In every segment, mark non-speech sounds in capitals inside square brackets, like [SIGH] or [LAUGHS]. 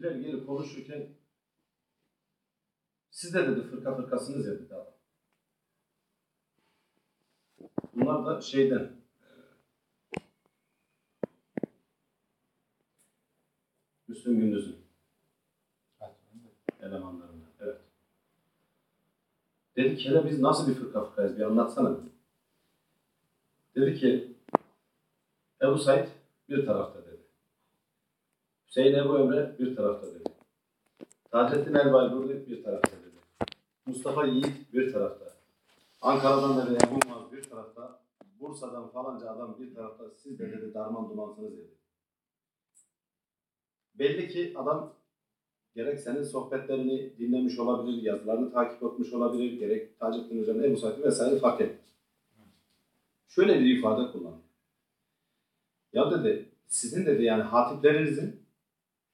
ileri geri konuşurken siz de dedi fırka fırkasınız ya dedi adam. Bunlar da şeyden Müslüm Gündüz'ün elemanlarından. Evet. Dedi ki hele biz nasıl bir fırka fırkayız bir anlatsana. Dedi ki Ebu Said bir tarafta dedi. Hüseyin Ebu Emre bir tarafta dedi. Taceddin Elbayburdi bir tarafta dedi. Mustafa Yiğit bir tarafta. Ankara'dan da Ebu Maz bir tarafta. Bursa'dan falanca adam bir tarafta. Siz de dedi darman dumansınız dedi. Belli ki adam gerek senin sohbetlerini dinlemiş olabilir, yazılarını takip etmiş olabilir, gerek Taceddin Hoca'nın Ebu Said'i vesaire fark etmez. Şöyle bir ifade kullanıyor. Ya dedi, sizin dedi yani hatiplerinizin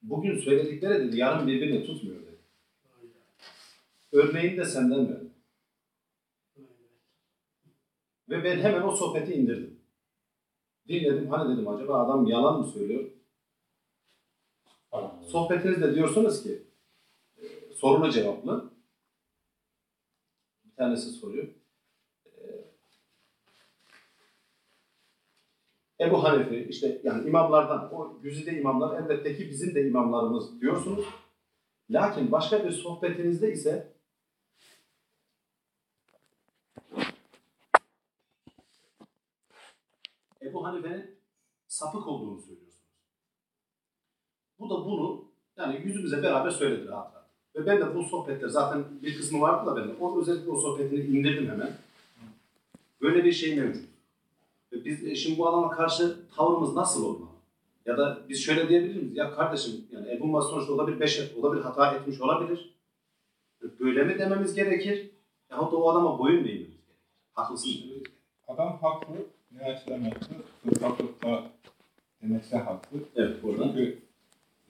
bugün söyledikleri dedi yarın birbirini tutmuyor dedi. Örneğini de senden verdim. Ve ben hemen o sohbeti indirdim. Dinledim, hani dedim acaba adam yalan mı söylüyor? Sohbetinizde diyorsunuz ki e, sorulu cevaplı. Bir tanesi soruyor. Ebu Hanife işte yani imamlardan o güzide imamlar elbette ki bizim de imamlarımız diyorsunuz. Lakin başka bir sohbetinizde ise Ebu Hanife'nin sapık olduğunu söylüyorsunuz. Bu da bunu yani yüzümüze beraber söyledi rahat rahat. Ve ben de bu sohbetler zaten bir kısmı vardı da benim. O özellikle o sohbetini indirdim hemen. Böyle bir şey mevcut. Biz e, şimdi bu adama karşı tavrımız nasıl olmalı? Ya da biz şöyle diyebilir miyiz? Ya kardeşim yani Ebu Mas sonuçta olabilir beşer, olabilir hata etmiş olabilir. Böyle mi dememiz gerekir? Yahut da o adama boyun mu eğmemiz gerekir? Haklısın. Adam haklı. Ne açıdan haklı? Fırka demekse haklı. Evet burada. Çünkü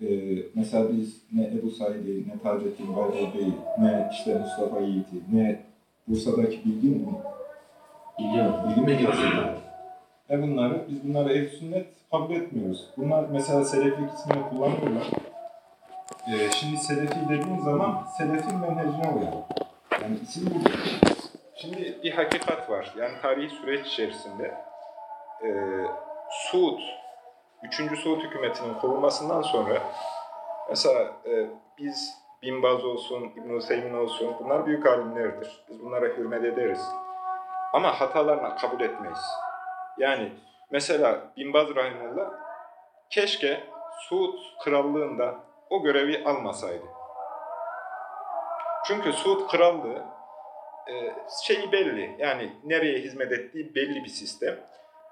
e, mesela biz ne Ebu Said'i, ne Taceddin Bayburdi'yi, ne işte Mustafa Yiğit'i, ne Bursa'daki bilgin mi? Biliyorum. Bilgin mi? Ne bunları? Biz bunları ehl sünnet kabul etmiyoruz. Bunlar mesela Selefi ismini kullanıyorlar. E, şimdi Selefi dediğin zaman Selefin menhecine uyar. Yani isim bu. Şimdi bir hakikat var. Yani tarihi süreç içerisinde e, Suud 3. Suud hükümetinin kurulmasından sonra mesela e, biz Bin Baz olsun, İbn Hüseyin olsun bunlar büyük alimlerdir. Biz bunlara hürmet ederiz. Ama hatalarını kabul etmeyiz. Yani mesela Bin Baz Rahimullah keşke Suud krallığında o görevi almasaydı. Çünkü Suud krallığı e, şeyi belli. Yani nereye hizmet ettiği belli bir sistem.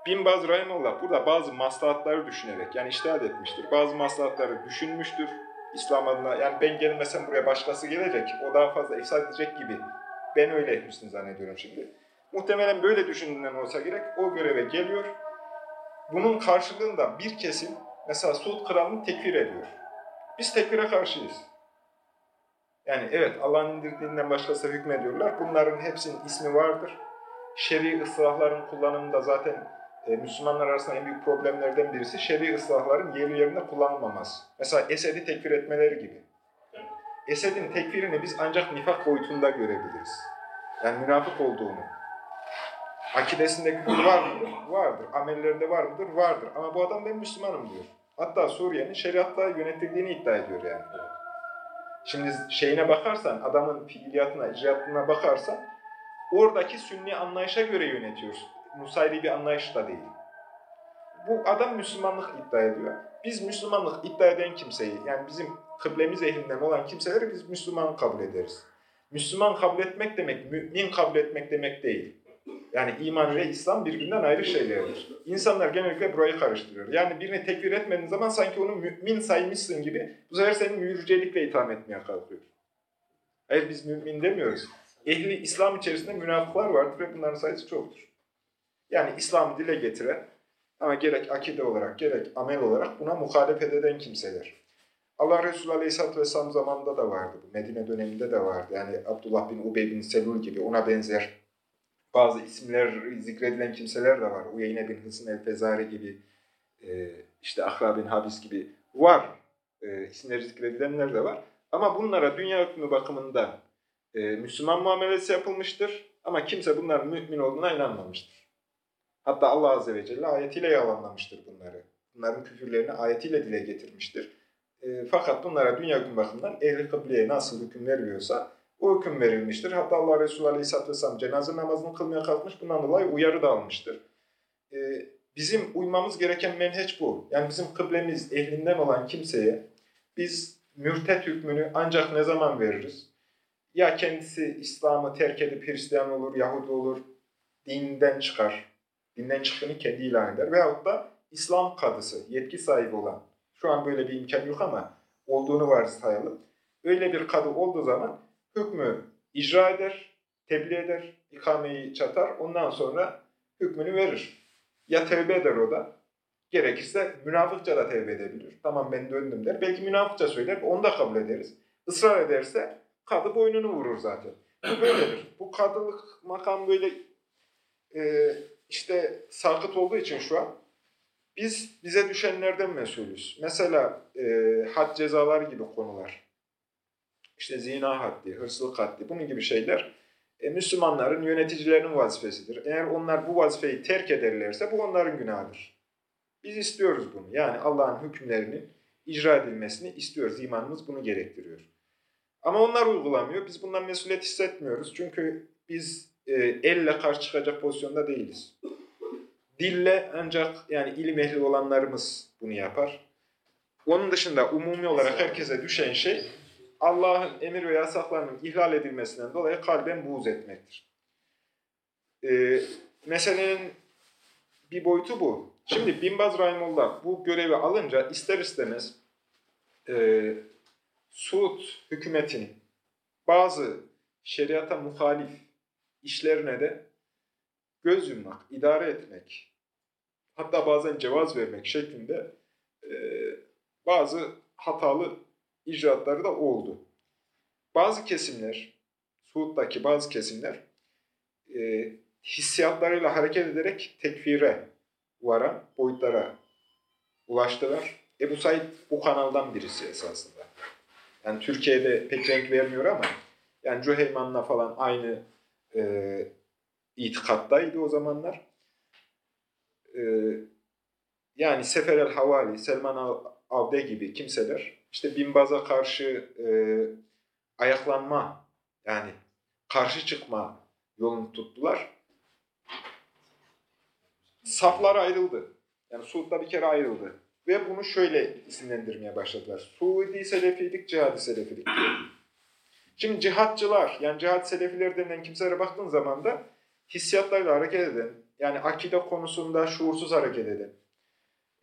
Bin Baz Rahimullah burada bazı maslahatları düşünerek yani iştihad etmiştir. Bazı maslahatları düşünmüştür İslam adına. Yani ben gelmesem buraya başkası gelecek. O daha fazla ifsad edecek gibi. Ben öyle etmişsin zannediyorum şimdi. Muhtemelen böyle düşündüğünden olsa gerek o göreve geliyor. Bunun karşılığında bir kesim mesela Suud kralını tekfir ediyor. Biz tekfire karşıyız. Yani evet Allah'ın indirdiğinden başkası hükmediyorlar. Bunların hepsinin ismi vardır. Şer'i ıslahların kullanımında zaten e, Müslümanlar arasında en büyük problemlerden birisi şer'i ıslahların yeri yerinde kullanılmaması. Mesela Esed'i tekfir etmeleri gibi. Esed'in tekfirini biz ancak nifak boyutunda görebiliriz. Yani münafık olduğunu. Akidesinde küfür var mıdır? Vardır. Amellerinde var mıdır? Vardır. Ama bu adam ben Müslümanım diyor. Hatta Suriye'nin şeriatla yönetildiğini iddia ediyor yani. Şimdi şeyine bakarsan, adamın fiiliyatına, icraatına bakarsan, oradaki sünni anlayışa göre yönetiyor. Nusayri bir anlayış da değil. Bu adam Müslümanlık iddia ediyor. Biz Müslümanlık iddia eden kimseyi, yani bizim kıblemiz ehlinden olan kimseleri biz Müslüman kabul ederiz. Müslüman kabul etmek demek, mümin kabul etmek demek değil. Yani iman ile İslam birbirinden ayrı şeylerdir. İnsanlar genellikle burayı karıştırıyor. Yani birini tekfir etmediğin zaman sanki onu mümin saymışsın gibi bu sefer seni mürcelikle itham etmeye kalkıyor. Hayır biz mümin demiyoruz. Ehli İslam içerisinde münafıklar vardır ve bunların sayısı çoktur. Yani İslam'ı dile getiren ama gerek akide olarak gerek amel olarak buna muhalefet eden kimseler. Allah Resulü Aleyhisselatü Vesselam zamanında da vardı. Medine döneminde de vardı. Yani Abdullah bin Ubey bin Selul gibi ona benzer bazı isimler zikredilen kimseler de var. Uyeyne bin Hısın el-Fezari gibi, e, işte Ahra bin Habis gibi var. e, isimleri zikredilenler de var. Ama bunlara dünya hükmü bakımından e, Müslüman muamelesi yapılmıştır. Ama kimse bunların mümin olduğuna inanmamıştır. Hatta Allah Azze ve Celle ayetiyle yalanlamıştır bunları. Bunların küfürlerini ayetiyle dile getirmiştir. E, fakat bunlara dünya hükmü bakımından ehli kıbleye nasıl hüküm veriliyorsa o hüküm verilmiştir. Hatta Allah Resulü Aleyhisselatü Vesselam cenaze namazını kılmaya kalkmış. Bundan dolayı uyarı da almıştır. E, bizim uymamız gereken menheç bu. Yani bizim kıblemiz ehlinden olan kimseye biz mürtet hükmünü ancak ne zaman veririz? Ya kendisi İslam'ı terk edip Hristiyan olur, Yahudi olur, dinden çıkar. Dinden çıktığını kendi ilan eder. Veyahut da İslam kadısı, yetki sahibi olan, şu an böyle bir imkan yok ama olduğunu varsayalım. Öyle bir kadı olduğu zaman hükmü icra eder, tebliğ eder, ikameyi çatar, ondan sonra hükmünü verir. Ya tevbe eder o da, gerekirse münafıkça da tevbe edebilir. Tamam ben döndüm der. Belki münafıkça söyler, onu da kabul ederiz. Israr ederse kadı boynunu vurur zaten. Bu böyledir. Bu kadılık makam böyle e, işte sakıt olduğu için şu an biz bize düşenlerden mesulüz. Mesela e, had cezalar gibi konular. İşte zina haddi, hırsızlık haddi, bunun gibi şeyler e, Müslümanların, yöneticilerinin vazifesidir. Eğer onlar bu vazifeyi terk ederlerse bu onların günahıdır. Biz istiyoruz bunu. Yani Allah'ın hükümlerinin icra edilmesini istiyoruz. İmanımız bunu gerektiriyor. Ama onlar uygulamıyor. Biz bundan mesuliyet hissetmiyoruz. Çünkü biz e, elle karşı çıkacak pozisyonda değiliz. Dille ancak yani ilim ehli olanlarımız bunu yapar. Onun dışında umumi olarak herkese düşen şey Allah'ın emir ve yasaklarının ihlal edilmesinden dolayı kalben buğz etmektir. Ee, meselenin bir boyutu bu. Şimdi Binbaz Rahimullah bu görevi alınca ister istemez e, Suud hükümetinin bazı şeriata muhalif işlerine de göz yummak, idare etmek, hatta bazen cevaz vermek şeklinde e, bazı hatalı icraatları da oldu. Bazı kesimler, Suud'daki bazı kesimler e, hissiyatlarıyla hareket ederek tekfire varan boyutlara ulaştılar. Ebu Said bu kanaldan birisi esasında. Yani Türkiye'de pek renk vermiyor ama yani Cüheyman'la falan aynı e, itikattaydı o zamanlar. E, yani Sefer el Havali, Selman Avde gibi kimseler işte Binbaz'a karşı e, ayaklanma yani karşı çıkma yolunu tuttular. Saflar ayrıldı. Yani Suud'da bir kere ayrıldı. Ve bunu şöyle isimlendirmeye başladılar. Suudi Selefilik, Cihadi Selefilik diye. Şimdi cihatçılar, yani cihat selefiler denilen kimselere baktığın zaman da hissiyatlarla hareket eden, yani akide konusunda şuursuz hareket eden,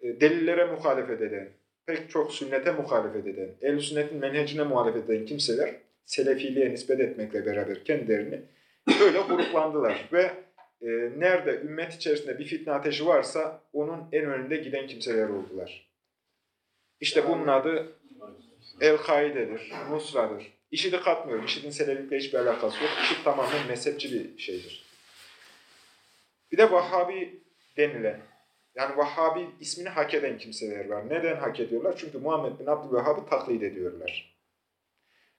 e, delillere muhalefet eden, pek çok sünnete muhalefet eden, el sünnetin menhecine muhalefet eden kimseler selefiliğe nispet etmekle beraber kendilerini böyle gruplandılar [LAUGHS] ve e, nerede ümmet içerisinde bir fitne ateşi varsa onun en önünde giden kimseler oldular. İşte bunun adı El-Kaide'dir, Nusra'dır. IŞİD'i katmıyorum. IŞİD'in selefikle hiçbir alakası yok. IŞİD tamamen mezhepçi bir şeydir. Bir de Vahhabi denilen, yani Vahhabi ismini hak eden kimseler var. Neden hak ediyorlar? Çünkü Muhammed bin Abdülvehhab'ı taklit ediyorlar.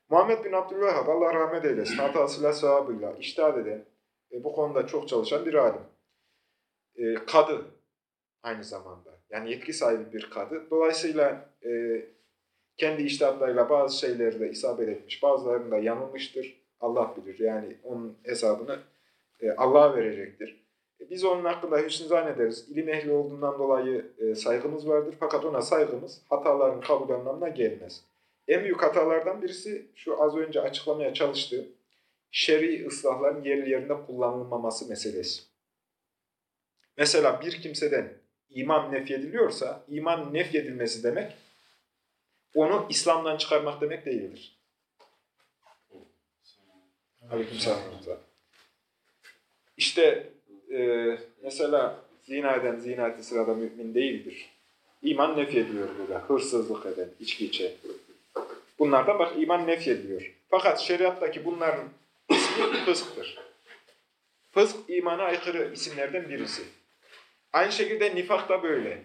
Muhammed bin Abdülvehhab, Allah rahmet eylesin, hatasıyla sahabıyla iştihad eden, e, bu konuda çok çalışan bir alim. E, kadı aynı zamanda. Yani yetki sahibi bir kadı. Dolayısıyla e, kendi iştihadlarıyla bazı şeyleri de isabet etmiş, bazılarında yanılmıştır. Allah bilir. Yani onun hesabını e, Allah'a verecektir. E, biz onun hakkında hüsnü zannederiz. İlim ehli olduğundan dolayı e, saygımız vardır. Fakat ona saygımız hataların kabul anlamına gelmez. En büyük hatalardan birisi şu az önce açıklamaya çalıştığım şer'i ıslahların yerli yerinde kullanılmaması meselesi. Mesela bir kimseden iman nefyediliyorsa, iman nefyedilmesi demek, onu İslam'dan çıkarmak demek değildir. Aleykümselam. İşte e, mesela zina eden zina ettiği sırada mümin değildir. İman nefyediliyor burada. Hırsızlık eden, içki içen. Bunlardan bak iman nefyediliyor. Fakat şeriattaki bunların ismi [COUGHS] fısktır. Fısk imana aykırı isimlerden birisi. Aynı şekilde nifak da böyle.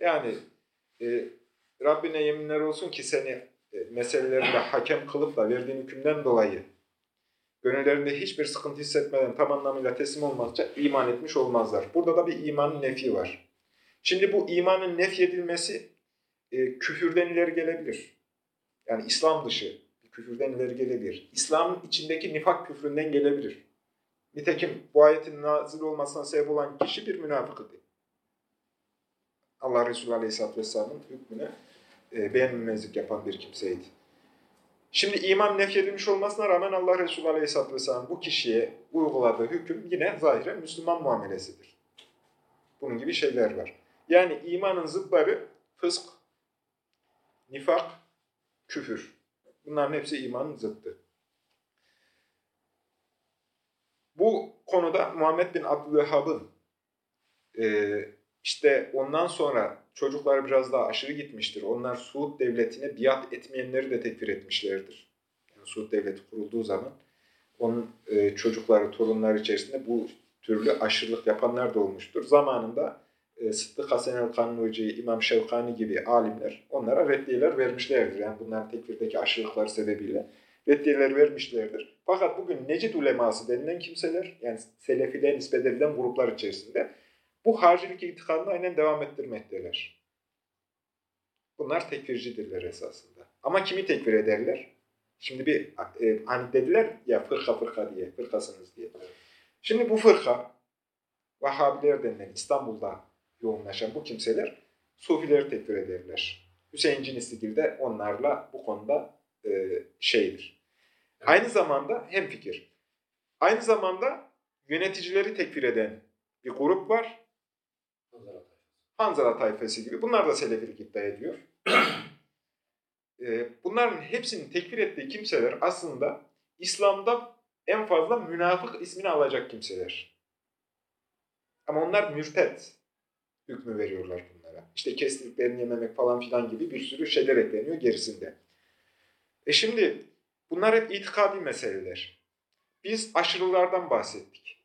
Yani e, Rabbine yeminler olsun ki seni e, meselelerinde hakem kılıp da verdiğin hükümden dolayı gönüllerinde hiçbir sıkıntı hissetmeden tam anlamıyla teslim olmazsa iman etmiş olmazlar. Burada da bir imanın nefi var. Şimdi bu imanın nef edilmesi e, küfürden ileri gelebilir. Yani İslam dışı küfürden ileri gelebilir. İslam'ın içindeki nifak küfründen gelebilir. Nitekim bu ayetin nazil olmasına sebep olan kişi bir münafık idi. Allah Resulü Aleyhisselatü Vesselam'ın hükmüne e, beğenmemezlik yapan bir kimseydi. Şimdi iman nefyedilmiş olmasına rağmen Allah Resulü Aleyhisselatü Vesselam bu kişiye uyguladığı hüküm yine zahiren Müslüman muamelesidir. Bunun gibi şeyler var. Yani imanın zıtları fısk, nifak, küfür. Bunların hepsi imanın zıttı. Bu konuda Muhammed bin Abdülvehhab'ın e, işte ondan sonra çocuklar biraz daha aşırı gitmiştir. Onlar Suud devletine biat etmeyenleri de tekfir etmişlerdir. Yani Suud devleti kurulduğu zaman onun e, çocukları, torunları içerisinde bu türlü aşırılık yapanlar da olmuştur. Zamanında e, Sıddık Hasan el-Kannuci, İmam Şevkani gibi alimler onlara reddiyeler vermişlerdir. Yani bunların tekfirdeki aşırılıklar sebebiyle reddiyeler vermişlerdir. Fakat bugün Necid uleması denilen kimseler, yani Selefi'de nispet edilen gruplar içerisinde bu haricilik itikadını aynen devam ettirmekteler. Bunlar tekfircidirler esasında. Ama kimi tekfir ederler? Şimdi bir e, hani dediler ya fırka fırka diye, fırkasınız diye. Şimdi bu fırka, Vahhabiler denilen İstanbul'da yoğunlaşan bu kimseler Sufileri tekfir ederler. Hüseyin Cinisligil de onlarla bu konuda e, şeydir. Evet. Aynı zamanda hem fikir. Aynı zamanda yöneticileri tekfir eden bir grup var. Hanzala tayfası gibi. Bunlar da selefilik iddia ediyor. [CLEARS THROAT] e, bunların hepsinin tekfir ettiği kimseler aslında İslam'da en fazla münafık ismini alacak kimseler. Ama onlar mürtet hükmü veriyorlar bunlara. İşte kestiklerini yememek falan filan gibi bir sürü şeyler ekleniyor gerisinde. E şimdi bunlar hep itikadi meseleler. Biz aşırılardan bahsettik.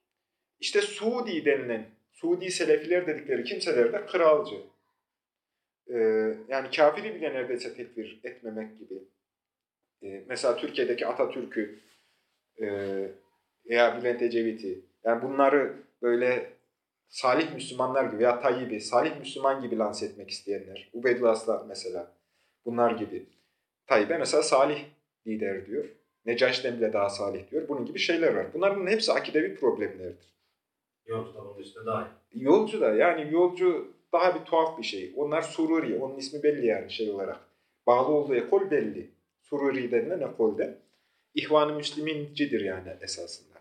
İşte Suudi denilen, Suudi Selefiler dedikleri kimseler de kralcı. Ee, yani kafiri bile neredeyse tekfir etmemek gibi. Ee, mesela Türkiye'deki Atatürk'ü e, veya Bülent Ecevit'i, yani bunları böyle salih Müslümanlar gibi ya Tayyip'i salih Müslüman gibi lanse etmek isteyenler. Ubeydullah mesela bunlar gibi. Tayyip'e mesela salih lider diyor. Necaş'ten bile daha salih diyor. Bunun gibi şeyler var. Bunların hepsi akidevi problemlerdir. Yolcu da bunun üstüne daha iyi. Yolcu da yani yolcu daha bir tuhaf bir şey. Onlar Sururi. Onun ismi belli yani şey olarak. Bağlı olduğu ekol belli. Sururi denilen ekolde. İhvan-ı Müslimincidir yani esasında.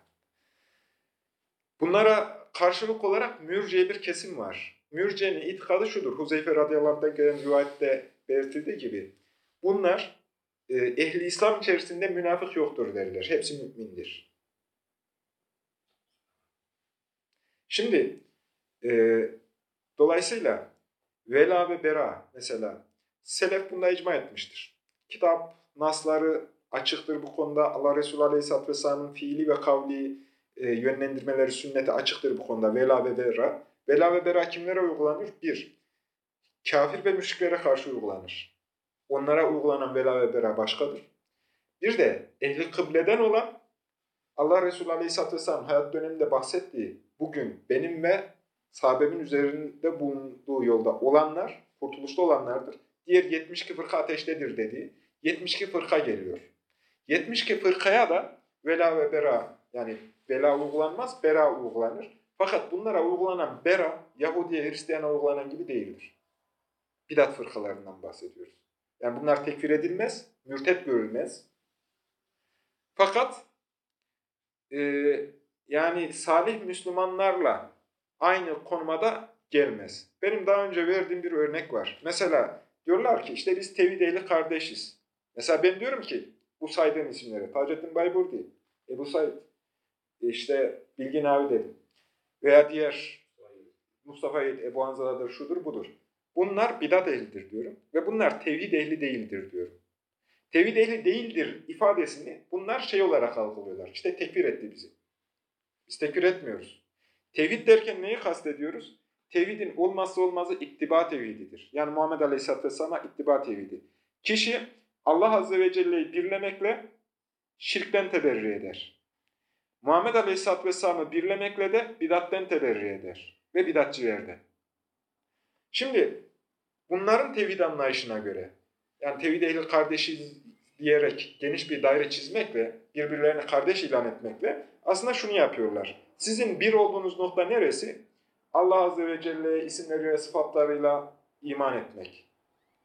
Bunlara karşılık olarak mürciye bir kesim var. Mürciyenin itikadı şudur. Huzeyfe radıyallahu gelen rivayette belirtildiği gibi. Bunlar e, ehli İslam içerisinde münafık yoktur derler. Hepsi mümindir. Şimdi e, dolayısıyla vela ve bera mesela selef bunda icma etmiştir. Kitap, nasları açıktır bu konuda. Allah Resulü Aleyhisselatü Vesselam'ın fiili ve kavli e, yönlendirmeleri sünnete açıktır bu konuda. Vela ve bera. Vela ve bera kimlere uygulanır? Bir, kafir ve müşriklere karşı uygulanır. Onlara uygulanan vela ve bera başkadır. Bir de ehli kıbleden olan Allah Resulü Aleyhisselatü Vesselam hayat döneminde bahsettiği bugün benim ve sahabemin üzerinde bulunduğu yolda olanlar, kurtuluşta olanlardır. Diğer 72 fırka ateştedir dediği 72 fırka geliyor. 72 fırkaya da vela ve bera yani bela uygulanmaz, bera uygulanır. Fakat bunlara uygulanan bera, Yahudiye, Hristiyana uygulanan gibi değildir. Bidat fırkalarından bahsediyoruz. Yani bunlar tekfir edilmez, mürtet görülmez. Fakat e, yani salih Müslümanlarla aynı konumada gelmez. Benim daha önce verdiğim bir örnek var. Mesela diyorlar ki işte biz tevhid kardeşiz. Mesela ben diyorum ki bu saydığım isimlere Taceddin Bayburdi, Ebu Said, işte Bilgin abi dedim. Veya diğer Mustafa Yiğit, Ebu Hanzala'dır, şudur budur. Bunlar bidat ehlidir diyorum. Ve bunlar tevhid ehli değildir diyorum. Tevhid ehli değildir ifadesini bunlar şey olarak algılıyorlar. İşte tekfir etti bizi. Biz tekfir etmiyoruz. Tevhid derken neyi kastediyoruz? tevhidin olmazsa olmazı ittiba tevhididir. Yani Muhammed Aleyhisselatü Vesselam'a ittiba tevhidi. Kişi Allah Azze ve Celle'yi birlemekle şirkten teberri eder. Muhammed Aleyhisselatü Vesselam'ı birlemekle de bidatten teberri eder ve bidatçilerden. Şimdi bunların tevhid anlayışına göre, yani tevhid ehli kardeşiz diyerek geniş bir daire çizmekle, birbirlerini kardeş ilan etmekle aslında şunu yapıyorlar. Sizin bir olduğunuz nokta neresi? Allah Azze ve Celle'ye isimleri ve sıfatlarıyla iman etmek.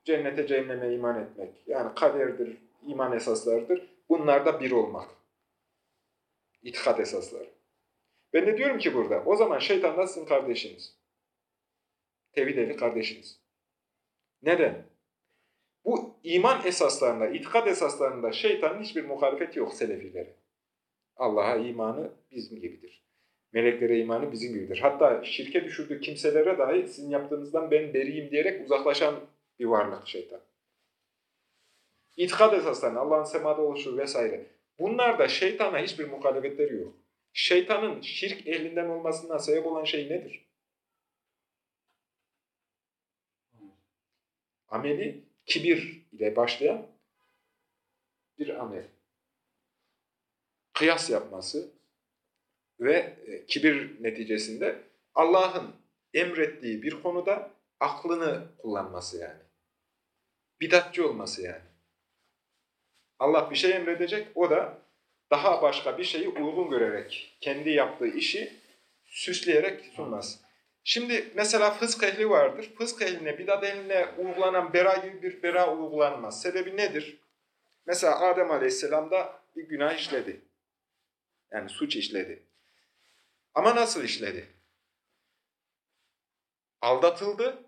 Cennete, cehenneme iman etmek. Yani kaderdir, iman esaslarıdır. Bunlar da bir olmak. İtikat esasları. Ben de diyorum ki burada, o zaman şeytan da sizin kardeşiniz. Tevhid ehli kardeşiniz. Neden? Bu iman esaslarında, itikat esaslarında şeytanın hiçbir muhalefeti yok selefilere. Allah'a imanı bizim gibidir. Meleklere imanı bizim gibidir. Hatta şirke düşürdüğü kimselere dahi sizin yaptığınızdan ben beriyim diyerek uzaklaşan bir varlık şeytan. İtikad esaslarında Allah'ın semada oluşu vesaire. Bunlarda şeytana hiçbir muhalefetleri yok. Şeytanın şirk ehlinden olmasından sebep olan şey nedir? Ameli kibir ile başlayan bir amel. Kıyas yapması ve e, kibir neticesinde Allah'ın emrettiği bir konuda aklını kullanması yani. Bidatçı olması yani. Allah bir şey emredecek, o da daha başka bir şeyi uygun görerek, kendi yaptığı işi süsleyerek sunmaz. Şimdi mesela fısk ehli vardır. Fısk ehline, bidat ehline uygulanan bera gibi bir bera uygulanmaz. Sebebi nedir? Mesela Adem Aleyhisselam da bir günah işledi. Yani suç işledi. Ama nasıl işledi? Aldatıldı.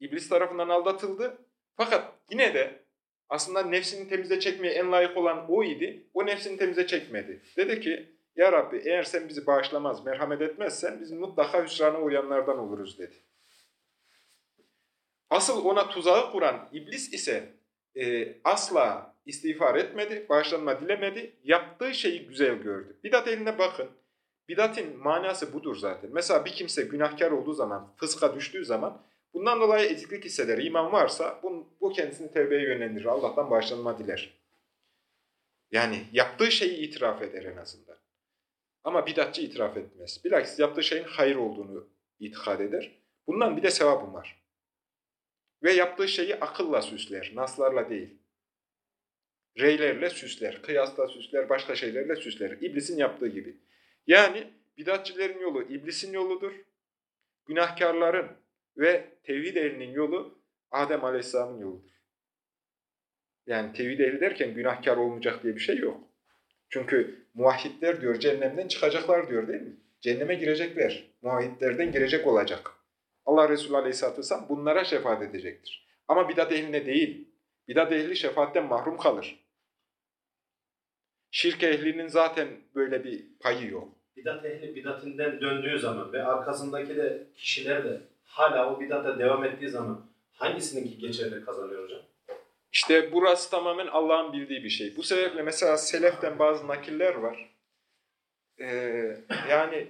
İblis tarafından aldatıldı. Fakat yine de aslında nefsini temize çekmeye en layık olan o idi. O nefsini temize çekmedi. Dedi ki, Ya Rabbi eğer sen bizi bağışlamaz, merhamet etmezsen biz mutlaka hüsrana uyanlardan oluruz dedi. Asıl ona tuzağı kuran iblis ise e, asla istiğfar etmedi, bağışlanma dilemedi, yaptığı şeyi güzel gördü. Bidat eline bakın. Bidatin manası budur zaten. Mesela bir kimse günahkar olduğu zaman, fıska düştüğü zaman bundan dolayı eziklik hisseder. İman varsa bu, bu kendisini tevbeye yönlendirir. Allah'tan bağışlanma diler. Yani yaptığı şeyi itiraf eder en azından. Ama bidatçı itiraf etmez. Bilakis yaptığı şeyin hayır olduğunu itikad eder. Bundan bir de sevabım var. Ve yaptığı şeyi akılla süsler, naslarla değil. Reylerle süsler, kıyasla süsler, başka şeylerle süsler. İblisin yaptığı gibi. Yani bidatçilerin yolu iblisin yoludur. Günahkarların ve tevhid ehlinin yolu Adem Aleyhisselam'ın yoludur. Yani tevhid ehli derken günahkar olmayacak diye bir şey yok. Çünkü muvahhidler diyor cehennemden çıkacaklar diyor değil mi? Cehenneme girecekler. Muvahhidlerden girecek olacak. Allah Resulü Aleyhisselatü Vesselam bunlara şefaat edecektir. Ama bidat ehline değil. Bidat ehli şefaatten mahrum kalır. Şirk ehlinin zaten böyle bir payı yok. Bidat ehli bidatinden döndüğü zaman ve arkasındaki de kişiler de hala o bidata devam ettiği zaman hangisininki geçerli kazanıyor hocam? İşte burası tamamen Allah'ın bildiği bir şey. Bu sebeple mesela seleften bazı nakiller var. Ee, yani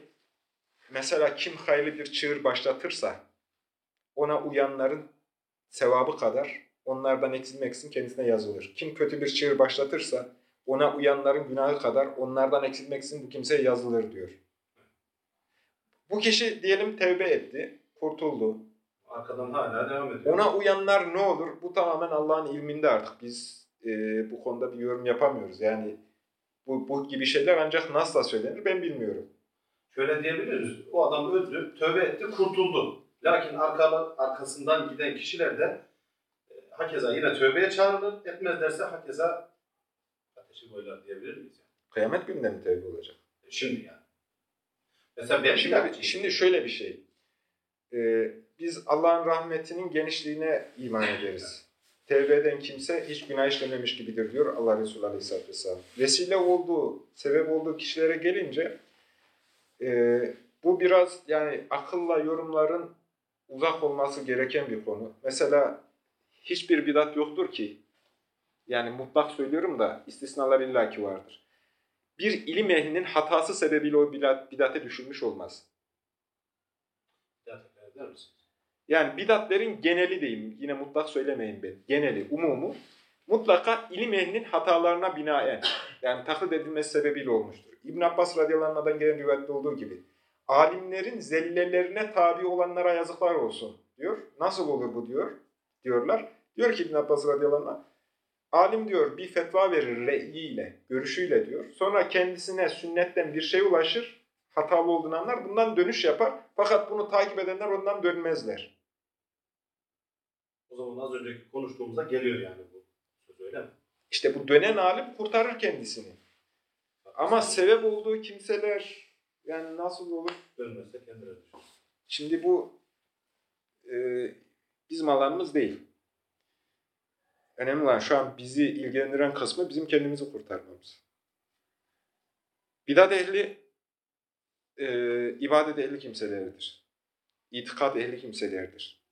mesela kim hayırlı bir çığır başlatırsa ona uyanların sevabı kadar onlardan eksilmek için kendisine yazılır. Kim kötü bir çığır başlatırsa ona uyanların günahı kadar onlardan eksilmek için bu kimseye yazılır diyor. Bu kişi diyelim tevbe etti, kurtuldu. Arkadan hala devam ediyor. Ona uyanlar ne olur? Bu tamamen Allah'ın ilminde artık. Biz e, bu konuda bir yorum yapamıyoruz. Yani bu, bu gibi şeyler ancak nasıl söylenir ben bilmiyorum. Şöyle diyebiliriz. O adam öldü, tövbe etti, kurtuldu. Lakin arka, arkasından giden kişiler de e, hakeza yine tövbeye çağrılır. Etmezlerse hakeza ateşi boylar diyebilir miyiz? Yani? Kıyamet gününde mi tevbe olacak? Şimdi yani. Mesela ben Şimdi, şimdi şöyle bir şey. Ee, biz Allah'ın rahmetinin genişliğine iman ederiz. Tevbe eden kimse hiç günah işlememiş gibidir diyor Allah Resulü Aleyhisselatü Vesselam. Vesile olduğu, sebep olduğu kişilere gelince e, bu biraz yani akılla yorumların uzak olması gereken bir konu. Mesela hiçbir bidat yoktur ki, yani mutlak söylüyorum da istisnalar illaki vardır. Bir ilim ehlinin hatası sebebiyle o bidat, bidate düşülmüş olmaz. Bidat, eder misiniz? Yani bidatlerin geneli diyeyim, yine mutlak söylemeyin ben, geneli, umumu, mutlaka ilim ehlinin hatalarına binaen, yani taklit edilmesi sebebiyle olmuştur. İbn Abbas radıyallahu gelen rivayette olduğu gibi, alimlerin zellelerine tabi olanlara yazıklar olsun diyor. Nasıl olur bu diyor, diyorlar. Diyor ki İbn Abbas radıyallahu alim diyor bir fetva verir re'yiyle, görüşüyle diyor. Sonra kendisine sünnetten bir şey ulaşır, hatalı olduğunu anlar, bundan dönüş yapar. Fakat bunu takip edenler ondan dönmezler. O zaman az önceki konuştuğumuzda geliyor yani bu söz öyle mi? İşte bu dönen alim kurtarır kendisini. Ama sebep olduğu kimseler yani nasıl olur? Dönmezse kendine düşer. Şimdi bu e, bizim alanımız değil. Önemli olan şu an bizi ilgilendiren kısmı bizim kendimizi kurtarmamız. Bidat ehli e, ibadet ehli kimselerdir. İtikat ehli kimselerdir.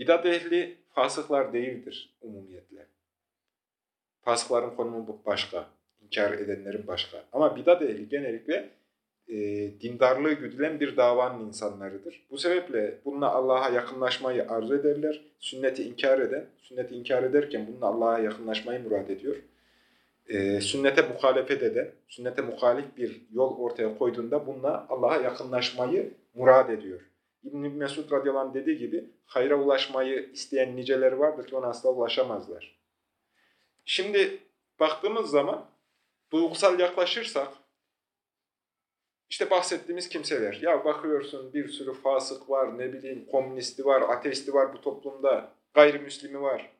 Bidat ehli fasıklar değildir umumiyetle. Fasıkların konumu başka. İnkar edenlerin başka. Ama bidat ehli genellikle e, dindarlığı güdülen bir davanın insanlarıdır. Bu sebeple bununla Allah'a yakınlaşmayı arzu ederler. Sünneti inkar eden, sünneti inkar ederken bununla Allah'a yakınlaşmayı murad ediyor. E, sünnete muhalefet eden, sünnete muhalif bir yol ortaya koyduğunda bununla Allah'a yakınlaşmayı murad ediyor. İbn-i Mesud radıyallahu dediği gibi hayra ulaşmayı isteyen niceleri vardır ki ona asla ulaşamazlar. Şimdi baktığımız zaman duygusal yaklaşırsak işte bahsettiğimiz kimseler. Ya bakıyorsun bir sürü fasık var, ne bileyim komünisti var, ateisti var bu toplumda, gayrimüslimi var.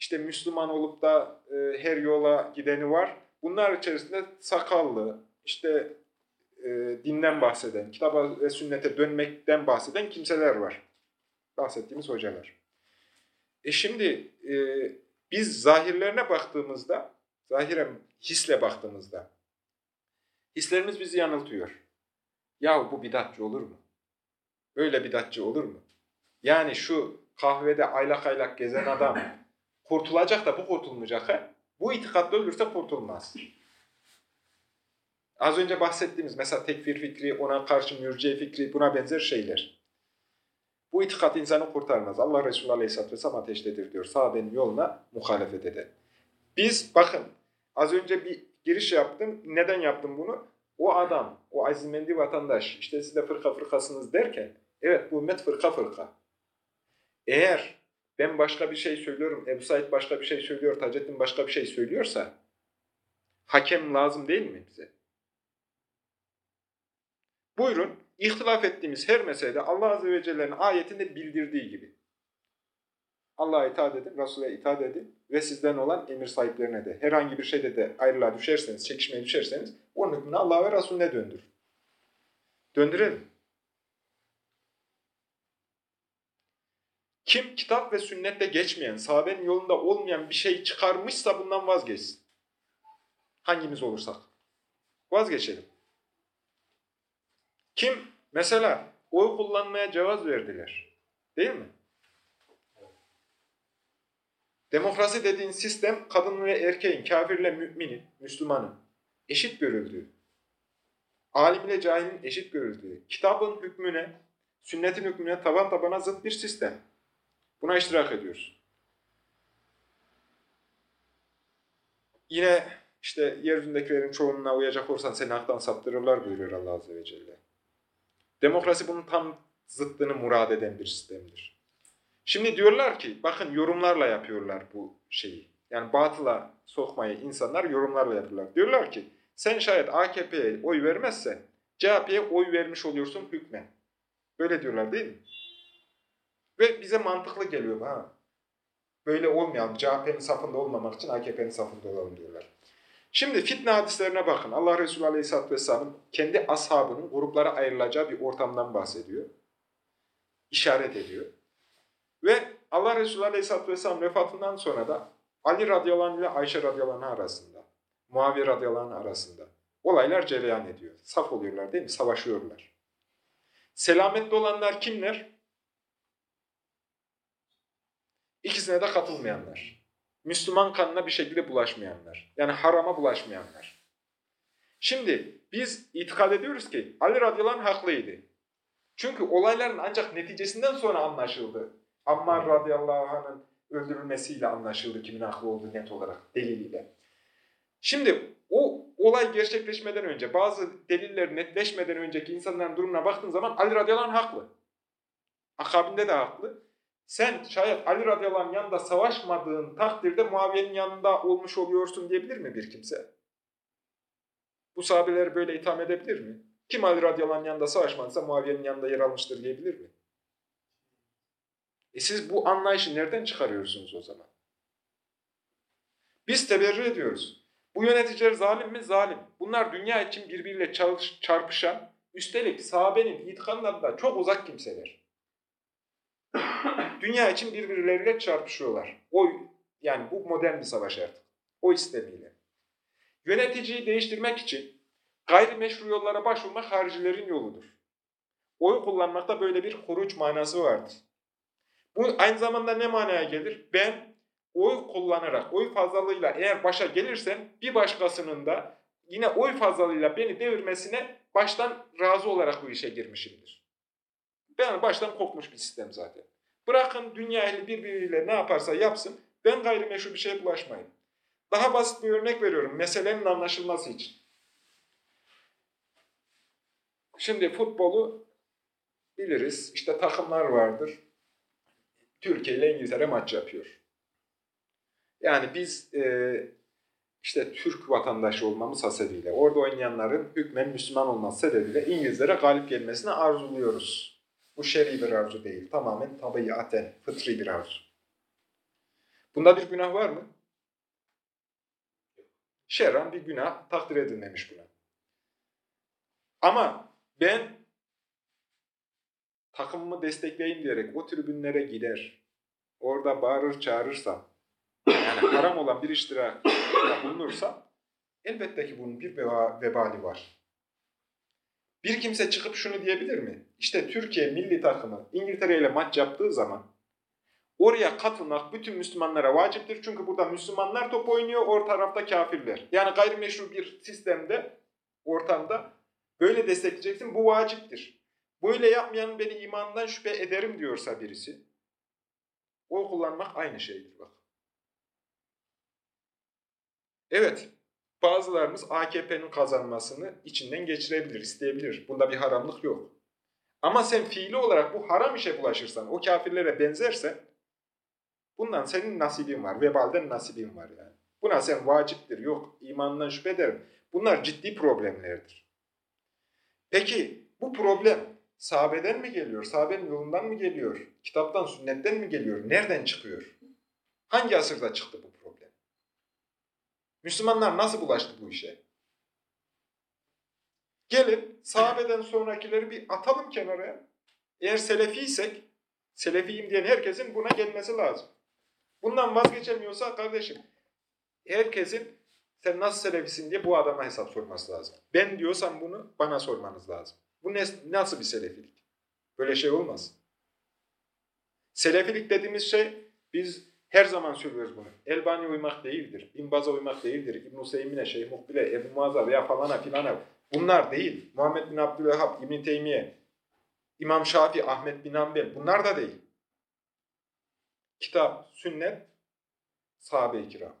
İşte Müslüman olup da e, her yola gideni var. Bunlar içerisinde sakallı, işte e, dinden bahseden, kitaba ve sünnete dönmekten bahseden kimseler var. Bahsettiğimiz hocalar. E şimdi e, biz zahirlerine baktığımızda, zahiren hisle baktığımızda, hislerimiz bizi yanıltıyor. Ya bu bidatçı olur mu? Böyle bidatçı olur mu? Yani şu kahvede aylak aylak gezen adam [LAUGHS] kurtulacak da bu kurtulmayacak. He? Bu itikatlı ölürse kurtulmaz. Az önce bahsettiğimiz mesela tekfir fikri, ona karşı mürciye fikri, buna benzer şeyler. Bu itikat insanı kurtarmaz. Allah Resulü Aleyhisselatü Vesselam ateştedir diyor. Sahabenin yoluna muhalefet eden. Biz bakın az önce bir giriş yaptım. Neden yaptım bunu? O adam, o azimendi vatandaş, işte siz de fırka fırkasınız derken, evet bu ümmet fırka fırka. Eğer ben başka bir şey söylüyorum, Ebu Said başka bir şey söylüyor, Taceddin başka bir şey söylüyorsa, hakem lazım değil mi bize? Buyurun, ihtilaf ettiğimiz her meselede Allah Azze ve Celle'nin ayetinde bildirdiği gibi. Allah'a itaat edin, Resul'e itaat edin ve sizden olan emir sahiplerine de. Herhangi bir şeyde de ayrılığa düşerseniz, çekişmeye düşerseniz onun hükmünü Allah ve Resulüne döndür. Döndürelim. Kim kitap ve sünnette geçmeyen, sahabenin yolunda olmayan bir şey çıkarmışsa bundan vazgeçsin. Hangimiz olursak. Vazgeçelim. Kim? Mesela oy kullanmaya cevaz verdiler. Değil mi? Demokrasi dediğin sistem kadın ve erkeğin, kafirle müminin, Müslümanın eşit görüldüğü, alim ile cahilin eşit görüldüğü, kitabın hükmüne, sünnetin hükmüne taban tabana zıt bir sistem. Buna iştirak ediyoruz. Yine işte yeryüzündekilerin çoğunluğuna uyacak olursan seni haktan saptırırlar buyuruyor Allah Azze ve Celle. Demokrasi bunun tam zıttını murad eden bir sistemdir. Şimdi diyorlar ki, bakın yorumlarla yapıyorlar bu şeyi. Yani batıla sokmayı insanlar yorumlarla yapıyorlar. Diyorlar ki, sen şayet AKP'ye oy vermezsen, CHP'ye oy vermiş oluyorsun hükmen. Böyle diyorlar değil mi? Ve bize mantıklı geliyor. Ha. Böyle olmayalım. CHP'nin safında olmamak için AKP'nin safında olalım diyorlar. Şimdi fitne hadislerine bakın. Allah Resulü Aleyhisselatü Vesselam'ın kendi ashabının gruplara ayrılacağı bir ortamdan bahsediyor. İşaret ediyor. Ve Allah Resulü Aleyhisselatü Vesselam vefatından sonra da Ali radıyallahu ile Ayşe radıyallahu arasında, Muaviye radıyallahu arasında olaylar cereyan ediyor. Saf oluyorlar değil mi? Savaşıyorlar. Selametli olanlar kimler? İkisine de katılmayanlar. Müslüman kanına bir şekilde bulaşmayanlar. Yani harama bulaşmayanlar. Şimdi biz itikad ediyoruz ki Ali radıyallahu anh haklıydı. Çünkü olayların ancak neticesinden sonra anlaşıldı. Ammar radıyallahu anh'ın öldürülmesiyle anlaşıldı kimin haklı olduğu net olarak deliliyle. Şimdi o olay gerçekleşmeden önce bazı deliller netleşmeden önceki insanların durumuna baktığın zaman Ali radıyallahu anh haklı. Akabinde de haklı. Sen şayet Ali radıyallahu yanında savaşmadığın takdirde Muaviye'nin yanında olmuş oluyorsun diyebilir mi bir kimse? Bu sahabeleri böyle itham edebilir mi? Kim Ali radıyallahu yanında savaşmadıysa Muaviye'nin yanında yer almıştır diyebilir mi? E siz bu anlayışı nereden çıkarıyorsunuz o zaman? Biz teberrü ediyoruz. Bu yöneticiler zalim mi? Zalim. Bunlar dünya için birbiriyle çarpışan, üstelik sahabenin itikadlarından çok uzak kimseler. [COUGHS] dünya için birbirleriyle çarpışıyorlar. O yani bu modern bir savaş artık. O istemiyle. Yöneticiyi değiştirmek için gayrimeşru yollara başvurmak haricilerin yoludur. Oy kullanmakta böyle bir huruç manası vardır. Bu aynı zamanda ne manaya gelir? Ben oy kullanarak, oy fazlalığıyla eğer başa gelirsem bir başkasının da yine oy fazlalığıyla beni devirmesine baştan razı olarak bu işe girmişimdir. Ben baştan kokmuş bir sistem zaten. Bırakın dünya ehli birbiriyle ne yaparsa yapsın, ben gayrimeşru bir şeye bulaşmayayım. Daha basit bir örnek veriyorum meselenin anlaşılması için. Şimdi futbolu biliriz. İşte takımlar vardır. Türkiye ile İngiltere maç yapıyor. Yani biz e, işte Türk vatandaşı olmamız hasebiyle, orada oynayanların hükmen Müslüman olması sebebiyle İngilizlere galip gelmesini arzuluyoruz. Bu şer'i bir arzu değil. Tamamen tabiaten, fıtri bir arzu. Bunda bir günah var mı? Şer'an bir günah takdir edilmemiş buna. Ama ben takımımı destekleyin diyerek o tribünlere gider, orada bağırır çağırırsam, yani haram olan bir iştirakta bulunursam, elbette ki bunun bir vebali var. Bir kimse çıkıp şunu diyebilir mi? İşte Türkiye milli takımı İngiltere ile maç yaptığı zaman oraya katılmak bütün Müslümanlara vaciptir. Çünkü burada Müslümanlar top oynuyor, o tarafta kafirler. Yani gayrimeşru bir sistemde, ortamda böyle destekleyeceksin. Bu vaciptir. Böyle yapmayan beni imandan şüphe ederim diyorsa birisi, o kullanmak aynı şeydir bak. Evet, bazılarımız AKP'nin kazanmasını içinden geçirebilir, isteyebilir. Bunda bir haramlık yok. Ama sen fiili olarak bu haram işe bulaşırsan, o kafirlere benzersen, bundan senin nasibin var, vebalden nasibin var yani. Buna sen vaciptir, yok imandan şüphe ederim. Bunlar ciddi problemlerdir. Peki bu problem sahabeden mi geliyor, sahabenin yolundan mı geliyor, kitaptan, sünnetten mi geliyor, nereden çıkıyor? Hangi asırda çıktı bu? Müslümanlar nasıl bulaştı bu işe? Gelin sahabeden sonrakileri bir atalım kenara. Eğer selefiysek, selefiyim diyen herkesin buna gelmesi lazım. Bundan vazgeçemiyorsa kardeşim, herkesin sen nasıl selefisin diye bu adama hesap sorması lazım. Ben diyorsam bunu bana sormanız lazım. Bu ne, nasıl bir selefilik? Böyle şey olmaz. Selefilik dediğimiz şey, biz her zaman söylüyoruz bunu. Elbani uymak değildir, İmbaz'a uymak değildir, İbn-i Seymine, Şeyh Mukbile, Ebu Muazza veya falana filana. Bunlar değil. Muhammed bin Abdülvehhab, İbn-i Teymiye, İmam Şafii, Ahmet bin Hanbel bunlar da değil. Kitap, sünnet, sahabe-i kiram.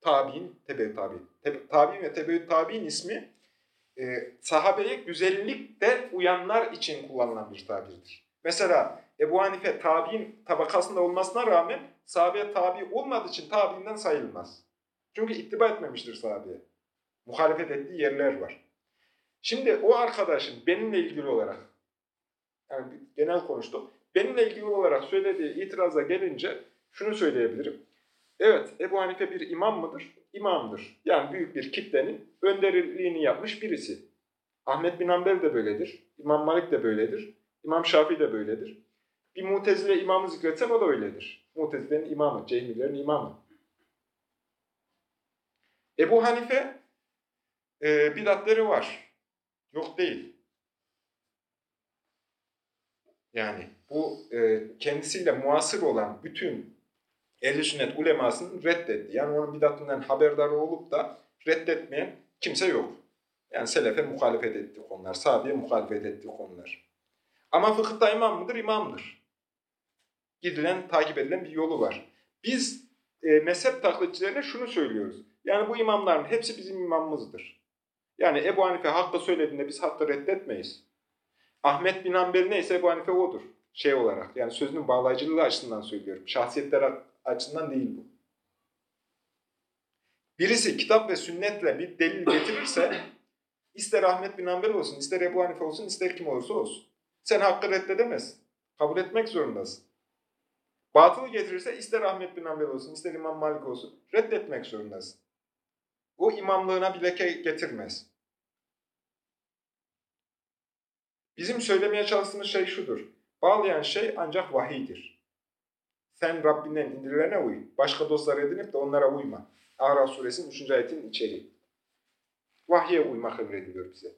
Tabi'in, tebe tabi'in. Tabi'in ve tebe tabi'in ismi e, sahabeye güzellikte uyanlar için kullanılan bir tabirdir. Mesela Ebu Hanife tabi'in tabakasında olmasına rağmen sahabeye tabi olmadığı için tabi'inden sayılmaz. Çünkü ittiba etmemiştir sahabeye. Muhalefet ettiği yerler var. Şimdi o arkadaşın benimle ilgili olarak, yani genel konuştum, benimle ilgili olarak söylediği itiraza gelince şunu söyleyebilirim. Evet, Ebu Hanife bir imam mıdır? İmamdır. Yani büyük bir kitlenin önderliğini yapmış birisi. Ahmet bin Hanbel de böyledir. İmam Malik de böyledir. İmam Şafii de böyledir. Bir mutezile imamı zikretsen o da öyledir. Mutezilerin imamı, cehmilerin imamı. Ebu Hanife e, bidatleri var. Yok değil. Yani bu e, kendisiyle muasır olan bütün ehl sünnet ulemasının reddetti. Yani onun bidatından haberdar olup da reddetmeyen kimse yok. Yani selefe muhalefet etti konular, sahabeye muhalefet etti konular. Ama fıkıhta imam mıdır? İmamdır. Gidilen, takip edilen bir yolu var. Biz e, mezhep taklitçilerine şunu söylüyoruz. Yani bu imamların hepsi bizim imamımızdır. Yani Ebu Hanife hakta söylediğinde biz hakta reddetmeyiz. Ahmet bin Hanbel neyse Ebu Hanife odur. Şey olarak yani sözünün bağlayıcılığı açısından söylüyorum. Şahsiyetler açısından değil bu. Birisi kitap ve sünnetle bir delil getirirse ister Ahmet bin Hanbel olsun, ister Ebu Hanife olsun, ister kim olursa olsun. Sen hakkı reddedemezsin. Kabul etmek zorundasın. Batılı getirirse ister Ahmet bin Hanbel olsun, ister İmam Malik olsun reddetmek zorundasın. O imamlığına bir leke getirmez. Bizim söylemeye çalıştığımız şey şudur. Bağlayan şey ancak vahiydir. Sen Rabbinden indirilene uy. Başka dostlar edinip de onlara uyma. Araf suresinin 3. ayetin içeriği. Vahye uymak emrediliyor bize.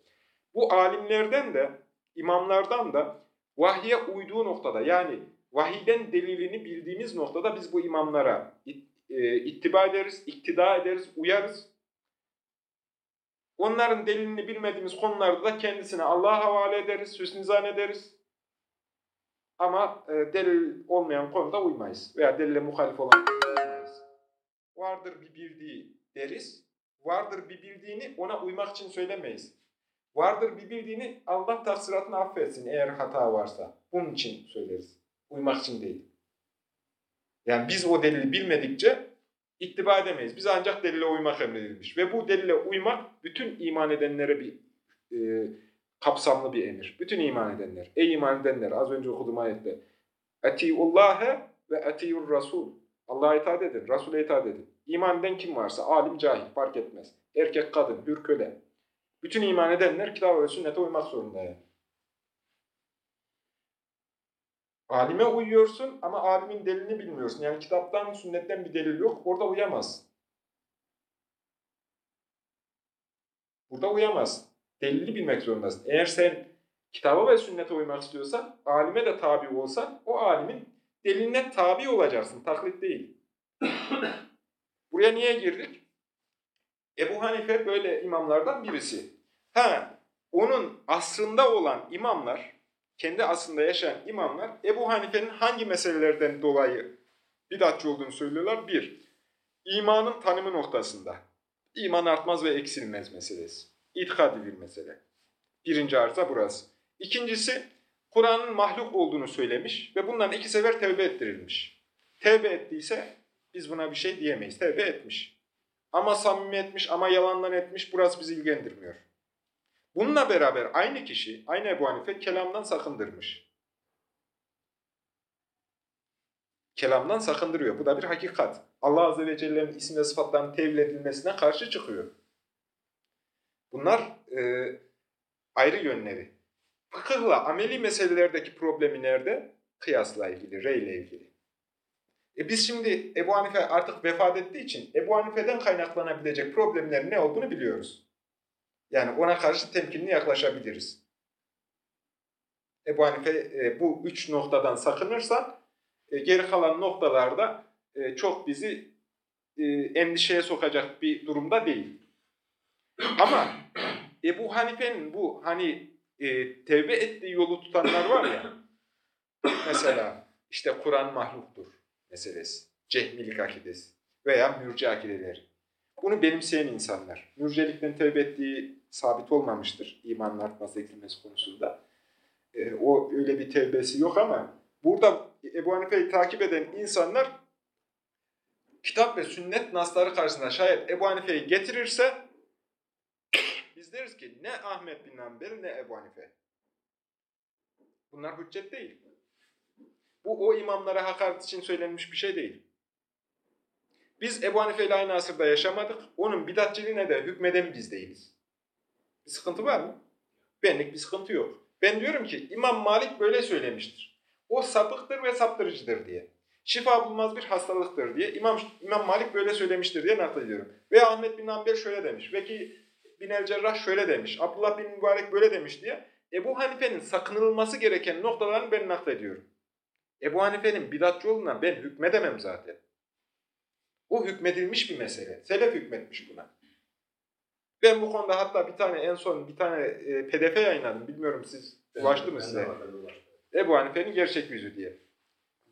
Bu alimlerden de, imamlardan da vahye uyduğu noktada yani vahiden delilini bildiğimiz noktada biz bu imamlara e, ittiba ederiz, iktida ederiz, uyarız. Onların delilini bilmediğimiz konularda da kendisine Allah'a havale ederiz, hüsnizan ederiz. Ama e, delil olmayan konuda uymayız. Veya delile muhalif olan uymayız. Vardır bir bildiği deriz. Vardır bir bildiğini ona uymak için söylemeyiz. Vardır bir bildiğini Allah tafsiratını affetsin eğer hata varsa. Bunun için söyleriz. Uymak için değil. Yani biz o delili bilmedikçe ittiba edemeyiz. Biz ancak delile uymak emredilmiş. Ve bu delile uymak bütün iman edenlere bir e, kapsamlı bir emir. Bütün iman edenler. Ey iman edenler az önce okudum ayette. Etiullâhe ve etiur rasul. Allah'a itaat edin, Resul'e itaat edin. İman eden kim varsa, alim, cahil fark etmez. Erkek, kadın, hür, köle. Bütün iman edenler kitaba ve sünnete uymak zorunda yani. Alime uyuyorsun ama alimin delilini bilmiyorsun. Yani kitaptan, sünnetten bir delil yok. Orada uyamaz. Burada uyamaz. Delili bilmek zorundasın. Eğer sen kitaba ve sünnete uymak istiyorsan, alime de tabi olsan, o alimin deliline tabi olacaksın. Taklit değil. [COUGHS] Buraya niye girdik? Ebu Hanife böyle imamlardan birisi. Ha, onun asrında olan imamlar, kendi asrında yaşayan imamlar Ebu Hanife'nin hangi meselelerden dolayı bidatçı olduğunu söylüyorlar? Bir, imanın tanımı noktasında. İman artmaz ve eksilmez meselesi. İtikadi bir mesele. Birinci arıza burası. İkincisi, Kur'an'ın mahluk olduğunu söylemiş ve bundan iki sefer tevbe ettirilmiş. Tevbe ettiyse biz buna bir şey diyemeyiz. Tevbe etmiş. Ama samimi etmiş, ama yalandan etmiş, burası bizi ilgilendirmiyor. Bununla beraber aynı kişi, aynı Ebu Hanife kelamdan sakındırmış. Kelamdan sakındırıyor. Bu da bir hakikat. Allah Azze ve Celle'nin isim ve sıfatlarının tevil edilmesine karşı çıkıyor. Bunlar e, ayrı yönleri. Fıkıhla, ameli meselelerdeki problemi nerede? Kıyasla ilgili, reyle ilgili. E biz şimdi Ebu Hanife artık vefat ettiği için Ebu Hanife'den kaynaklanabilecek problemlerin ne olduğunu biliyoruz. Yani ona karşı temkinli yaklaşabiliriz. Ebu Hanife e, bu üç noktadan sakınırsa e, geri kalan noktalarda e, çok bizi e, endişeye sokacak bir durumda değil. Ama Ebu Hanife'nin bu hani e, tevbe ettiği yolu tutanlar var ya mesela işte Kur'an mahluktur meselesi, cehmilik akidesi veya mürci akideleri. Bunu benimseyen insanlar. Mürcelikten tevbe ettiği sabit olmamıştır imanın artması eksilmesi konusunda. E, o öyle bir tevbesi yok ama burada Ebu Hanife'yi takip eden insanlar kitap ve sünnet nasları karşısında şayet Ebu Hanife'yi getirirse biz deriz ki ne Ahmet bin Hanbel ne Ebu Hanife. Bunlar hüccet değil. Bu o imamlara hakaret için söylenmiş bir şey değil. Biz Ebu Hanife ile aynı asırda yaşamadık. Onun bidatçiliğine de hükmeden biz değiliz. Bir sıkıntı var mı? Benlik bir sıkıntı yok. Ben diyorum ki İmam Malik böyle söylemiştir. O sapıktır ve saptırıcıdır diye. Şifa bulmaz bir hastalıktır diye İmam, İmam Malik böyle söylemiştir diye naklediyorum. Ve Ahmet bin Hanbel şöyle demiş. Ve ki bin el Cerrah şöyle demiş. Abdullah bin Mübarek böyle demiş diye. Ebu Hanife'nin sakınılması gereken noktalarını ben naklediyorum. Ebu Hanife'nin bidatçı olduğundan ben hükmedemem zaten. O hükmedilmiş bir mesele. Selef hükmetmiş buna. Ben bu konuda hatta bir tane en son bir tane e, pdf yayınladım. Bilmiyorum siz Ulaştı mı size? Ebu Hanife'nin gerçek yüzü diye.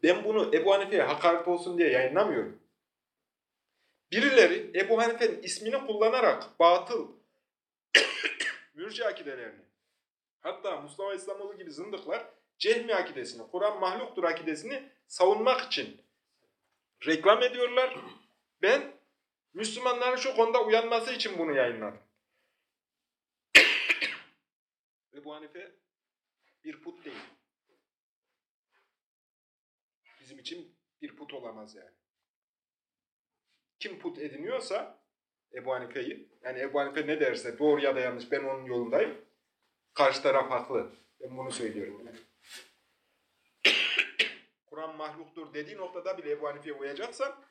Ben bunu Ebu Hanife'ye hakaret olsun diye yayınlamıyorum. Birileri Ebu Hanife'nin ismini kullanarak batıl [COUGHS] mürci akidelerini hatta Mustafa İslamoğlu gibi zındıklar cehmi akidesini, Kur'an mahluktur akidesini savunmak için reklam ediyorlar. Ben Müslümanların şu konuda uyanması için bunu yayınladım. [COUGHS] Ebu Hanife bir put değil. Bizim için bir put olamaz yani. Kim put ediniyorsa Ebu Hanife'yi, yani Ebu Hanife ne derse doğru ya da yanlış ben onun yolundayım. Karşı taraf haklı. Ben bunu söylüyorum. [COUGHS] Kur'an mahluktur dediği noktada bile Ebu Hanife'ye uyacaksan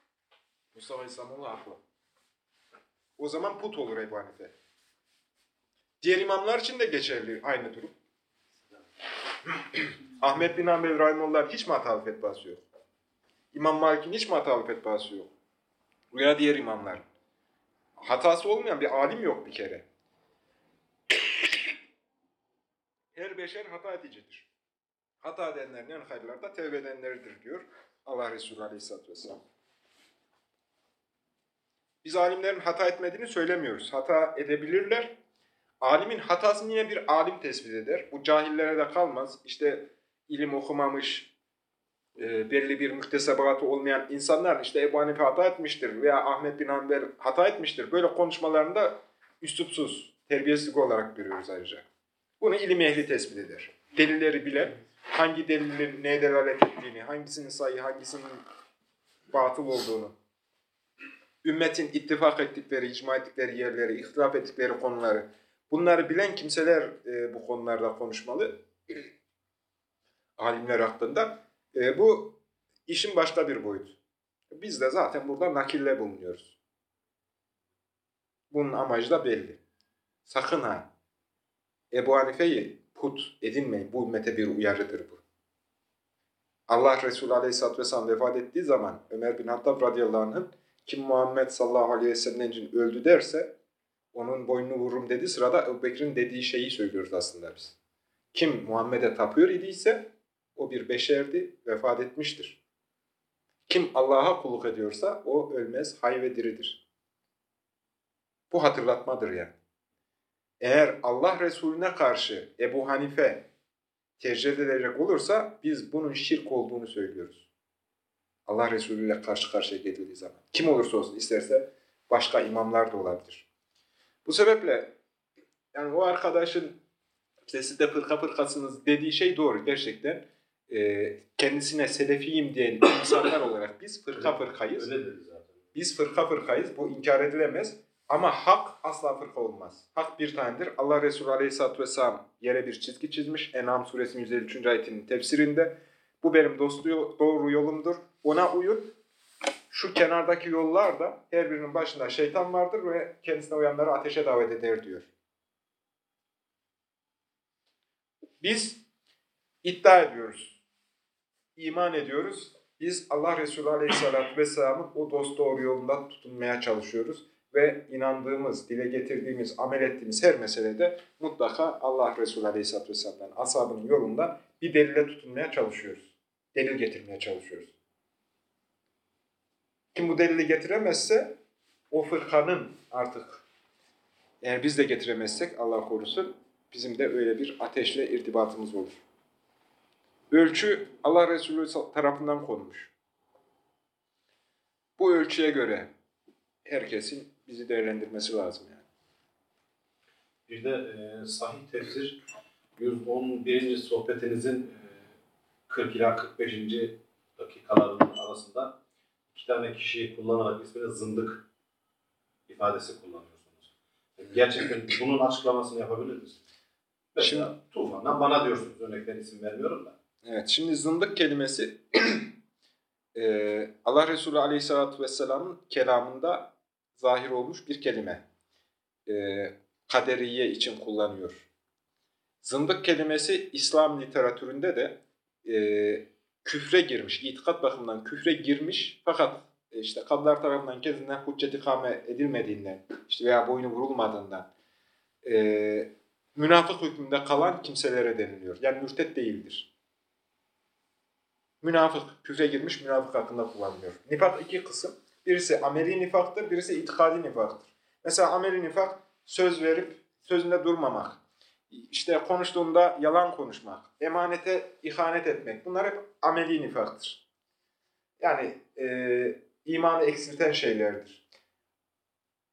Mustafa İslamoğlu haklı. O zaman put olur Ebu Hanife. Diğer imamlar için de geçerli aynı durum. [CLEARS THROAT] Ahmet bin Hanbel Rahimullah'ın hiç mi hatalı fetvası yok? İmam Malik'in hiç mi hatalı fetvası yok? Veya diğer imamlar. Hatası olmayan bir alim yok bir kere. [CLEARS THROAT] Her beşer hata edicidir. Hata edenlerin en hayırları da tevbe edenleridir diyor Allah Resulü Aleyhisselatü Vesselam. Biz alimlerin hata etmediğini söylemiyoruz. Hata edebilirler. Alimin hatasını yine bir alim tespit eder. Bu cahillere de kalmaz. İşte ilim okumamış, e, belli bir müktesebatı olmayan insanlar işte Ebu Hanife hata etmiştir veya Ahmet bin Hanbel hata etmiştir. Böyle konuşmalarında üslupsuz, terbiyesizlik olarak görüyoruz ayrıca. Bunu ilim ehli tespit eder. Delilleri bilen, hangi delilin neye delalet ettiğini, hangisinin sayı, hangisinin batıl olduğunu, ümmetin ittifak ettikleri, icma ettikleri yerleri, ihtilaf ettikleri konuları, bunları bilen kimseler e, bu konularda konuşmalı. [CLEARS THROAT] Alimler hakkında. E, bu işin başka bir boyutu. Biz de zaten burada nakille bulunuyoruz. Bunun amacı da belli. Sakın ha Ebu Hanife'yi put edinmeyin. Bu ümmete bir uyarıdır bu. Allah Resulü Aleyhisselatü Vesselam vefat ettiği zaman Ömer bin Hattab radıyallahu anh'ın kim Muhammed sallallahu aleyhi ve sellem için öldü derse onun boynunu vururum dediği sırada Ebu Bekir'in dediği şeyi söylüyoruz aslında biz. Kim Muhammed'e tapıyor idiyse o bir beşerdi, vefat etmiştir. Kim Allah'a kulluk ediyorsa o ölmez, hay ve diridir. Bu hatırlatmadır yani. Eğer Allah Resulüne karşı Ebu Hanife tercih edilecek olursa biz bunun şirk olduğunu söylüyoruz. Allah Resulü ile karşı karşıya geldiği zaman. Kim olursa olsun isterse başka imamlar da olabilir. Bu sebeple yani o arkadaşın işte siz de fırka fırkasınız dediği şey doğru gerçekten. Ee, kendisine selefiyim diyen insanlar olarak biz fırka fırkayız. Öyle dedi zaten. Biz fırka fırkayız. Bu inkar edilemez. Ama hak asla fırka olmaz. Hak bir tanedir. Allah Resulü Aleyhisselatü Vesselam yere bir çizgi çizmiş. En'am suresinin 153. ayetinin tefsirinde. Bu benim dostu, doğru yolumdur. Ona uyun. Şu kenardaki yollar da her birinin başında şeytan vardır ve kendisine uyanları ateşe davet eder diyor. Biz iddia ediyoruz. iman ediyoruz. Biz Allah Resulü Aleyhisselatü Vesselam'ın o dost doğru yolunda tutunmaya çalışıyoruz. Ve inandığımız, dile getirdiğimiz, amel ettiğimiz her meselede mutlaka Allah Resulü Aleyhisselatü Vesselam'dan, ashabının yolunda bir delile tutunmaya çalışıyoruz. Delil getirmeye çalışıyoruz. Kim bu delili getiremezse o fırkanın artık eğer biz de getiremezsek Allah korusun bizim de öyle bir ateşle irtibatımız olur. Ölçü Allah Resulü tarafından konmuş. Bu ölçüye göre herkesin bizi değerlendirmesi lazım yani. Bir de e, sahih tefsir 111. sohbetinizin e, 40 ila 45. dakikalarının arasında iki tane kişiyi kullanarak ismini zındık ifadesi kullanıyorsunuz. Gerçekten bunun açıklamasını yapabilir misiniz? Mesela Tufan'dan bana diyorsunuz. Örnekten isim vermiyorum da. Evet, şimdi zındık kelimesi [CLEARS THROAT] e, Allah Resulü Aleyhisselatü Vesselam'ın kelamında zahir olmuş bir kelime. E, kaderiye için kullanıyor. Zındık kelimesi İslam literatüründe de e, küfre girmiş, itikat bakımından küfre girmiş fakat e, işte kadınlar tarafından kendinden hüccet ikame edilmediğinden işte veya boynu vurulmadığından e, münafık hükmünde kalan kimselere deniliyor. Yani mürtet değildir. Münafık, küfre girmiş münafık hakkında kullanılıyor. Nifak iki kısım. Birisi ameli nifaktır, birisi itikadi nifaktır. Mesela ameli nifak söz verip sözünde durmamak. İşte konuştuğunda yalan konuşmak, emanete ihanet etmek. Bunlar hep ameli nifaktır. Yani e, imanı eksilten şeylerdir.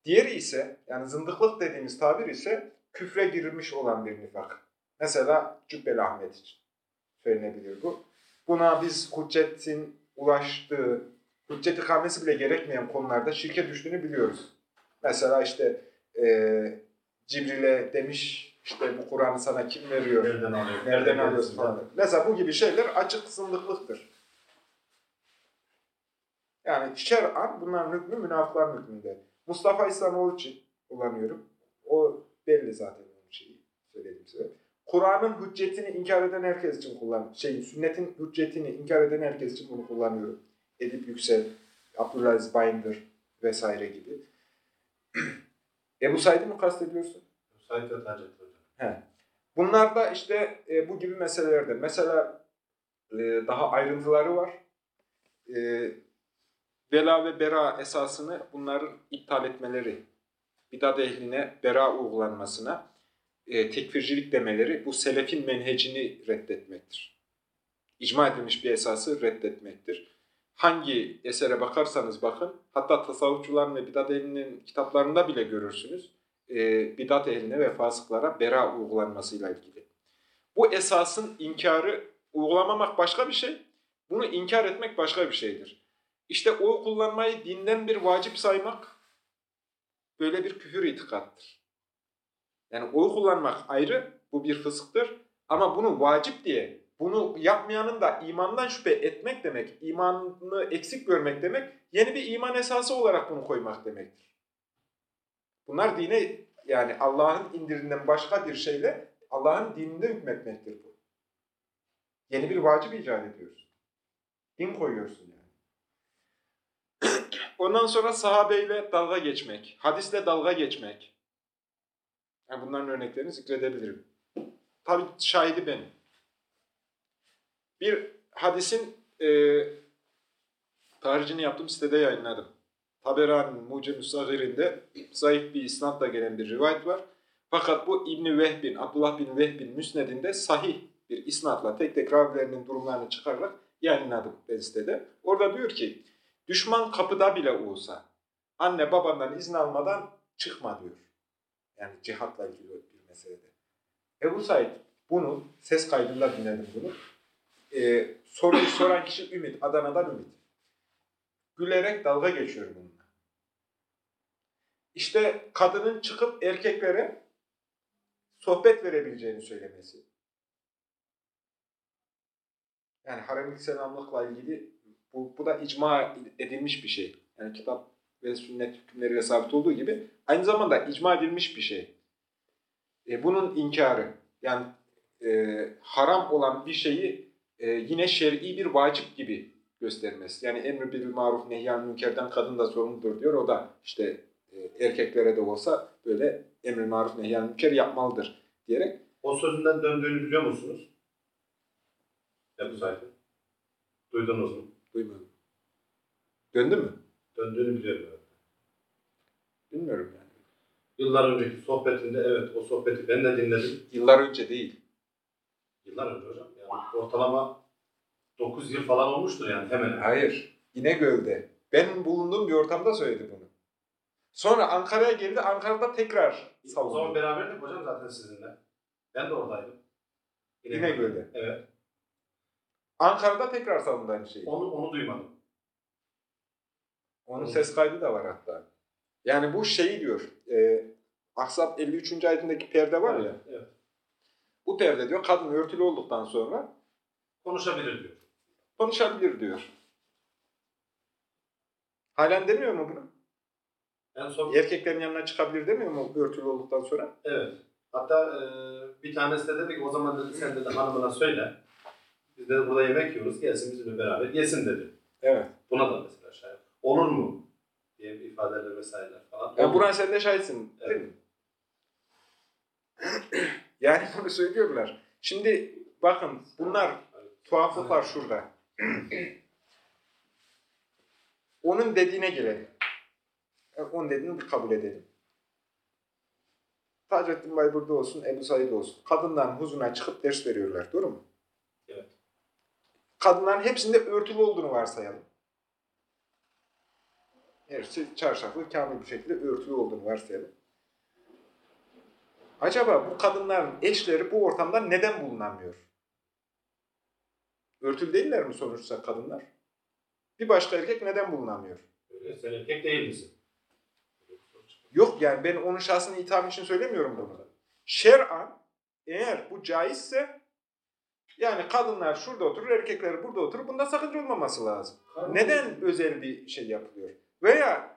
Diğeri ise, yani zındıklık dediğimiz tabir ise küfre girilmiş olan bir nifak. Mesela Cübbeli Ahmet için söylenebilir bu. Buna biz hüccetin ulaştığı, hüccet ikamesi bile gerekmeyen konularda şirke düştüğünü biliyoruz. Mesela işte e, Cibril'e demiş, işte bu Kur'an'ı sana kim veriyor? Nereden alıyor? Nereden alıyorsun falan. Mesela bu gibi şeyler açık zındıklıktır. Yani şer'an bunların hükmü münafıkların hükmünde. Mustafa İslamoğlu için kullanıyorum. O belli zaten onun şeyi söyledim size. Kur'an'ın hüccetini inkar eden herkes için kullan. Şey, sünnetin hüccetini inkar eden herkes için bunu kullanıyorum. Edip Yüksel, Abdülaziz Bayındır vesaire gibi. [CLEARS THROAT] Ebu Said'i mi kastediyorsun? Said ve Taceddin hocam. He. Bunlar da işte e, bu gibi meselelerde. Mesela e, daha ayrıntıları var. E, vela ve bera esasını bunların iptal etmeleri, bidat ehline bera uygulanmasına, e, tekfircilik demeleri bu selefin menhecini reddetmektir. İcma edilmiş bir esası reddetmektir. Hangi esere bakarsanız bakın, hatta tasavvufçuların ve bidat ehlinin kitaplarında bile görürsünüz e, bidat ehline ve fasıklara bera uygulanmasıyla ilgili. Bu esasın inkarı uygulamamak başka bir şey, bunu inkar etmek başka bir şeydir. İşte oy kullanmayı dinden bir vacip saymak böyle bir küfür itikattır. Yani oy kullanmak ayrı, bu bir fısıktır. Ama bunu vacip diye, bunu yapmayanın da imandan şüphe etmek demek, imanını eksik görmek demek, yeni bir iman esası olarak bunu koymak demektir. Bunlar dine yani Allah'ın indirinden başka bir şeyle Allah'ın dininde hükmetmektir bu. Yeni bir vacip icat ediyorsun. Din koyuyorsun yani. [CLEARS THROAT] Ondan sonra sahabeyle dalga geçmek, hadisle dalga geçmek. Yani bunların örneklerini zikredebilirim. Tabi şahidi benim. Bir hadisin e, tarihini yaptığım sitede yayınladım. Taberani'nin Mucem-i zayıf bir isnatla gelen bir rivayet var. Fakat bu İbni Vehbin, Abdullah bin Vehbin müsnedinde sahih bir isnatla tek tek ravilerinin durumlarını çıkararak yayınladım ben sitede. Orada diyor ki, düşman kapıda bile olsa anne babandan izin almadan çıkma diyor. Yani cihatla ilgili bir meselede. Ebu Said bunu, ses kaydında dinledim bunu. Ee, soruyu soran kişi Ümit, Adana'dan Ümit. Gülerek dalga geçiyor bununla. İşte kadının çıkıp erkeklere sohbet verebileceğini söylemesi. Yani haremlik selamlıkla ilgili bu, bu da icma edilmiş bir şey. Yani kitap ve sünnet hükümleriyle sabit olduğu gibi aynı zamanda icma edilmiş bir şey. E, bunun inkarı yani e, haram olan bir şeyi e, yine şer'i bir vacip gibi göstermesi. Yani emri bil maruf nehyan münkerden kadın da sorumludur diyor. O da işte e, erkeklere de olsa böyle emri maruf nehyan münker yapmalıdır diyerek. O sözünden döndüğünü biliyor musunuz? Ebu Said'in. Duydunuz mu? Duymadım. Döndü mü? Döndüğünü biliyorum. Bilmiyorum yani. Yıllar önceki sohbetinde evet o sohbeti ben de dinledim. Yıllar önce değil. Yıllar önce hocam. Yani ortalama 9 yıl falan olmuştur yani hemen. hemen. Hayır. İnegöl'de. Ben bulunduğum bir ortamda söyledi bunu. Sonra Ankara'ya geldi. Ankara'da tekrar O zaman savundu. beraberdik hocam zaten sizinle. Ben de oradaydım. İnegöl'de. Evet. Ankara'da tekrar savundu aynı şeyi. Onu, onu duymadım. Onun ses kaydı da var hatta. Yani bu şeyi diyor. E, Ahzab 53. ayetindeki perde var ya. Evet, evet. Bu perde diyor kadın örtülü olduktan sonra Konuşabilir diyor. konuşabilir diyor. Halen demiyor mu bunu? En son Erkeklerin yanına çıkabilir demiyor mu örtülü olduktan sonra? evet. Hatta e, bir tanesi de dedi ki o zaman dedi sen dedi hanımına söyle. Biz de burada yemek yiyoruz. Gelsin bizimle beraber yesin dedi. Evet. Buna da mesela şayet. Olur mu? diye bir ifadeler vesaireler falan. Yani buna sen de şahitsin değil Evet. mi? [CLEARS THROAT] Yani bunu söylüyorlar. Şimdi bakın bunlar tuhaflıklar şurada. [CLEARS THROAT] Onun dediğine gelelim. E, Onun dediğini kabul edelim. Taceddin Bay burada olsun, Ebu Said olsun. Kadınların huzuruna çıkıp ders veriyorlar. Doğru mu? Evet. Kadınların hepsinde örtülü olduğunu varsayalım. Hepsi çarşaflı, kamil bir şekilde örtülü olduğunu varsayalım. Acaba bu kadınların eşleri bu ortamda neden bulunamıyor? Örtülü değiller mi sonuçta kadınlar? Bir başka erkek neden bulunamıyor? Sen erkek değil misin? Yok yani ben onun şahsını itham için söylemiyorum bunu. Şer'an eğer bu caizse yani kadınlar şurada oturur, erkekler burada oturur. Bunda sakınca olmaması lazım. Neden özel bir şey yapılıyor? Veya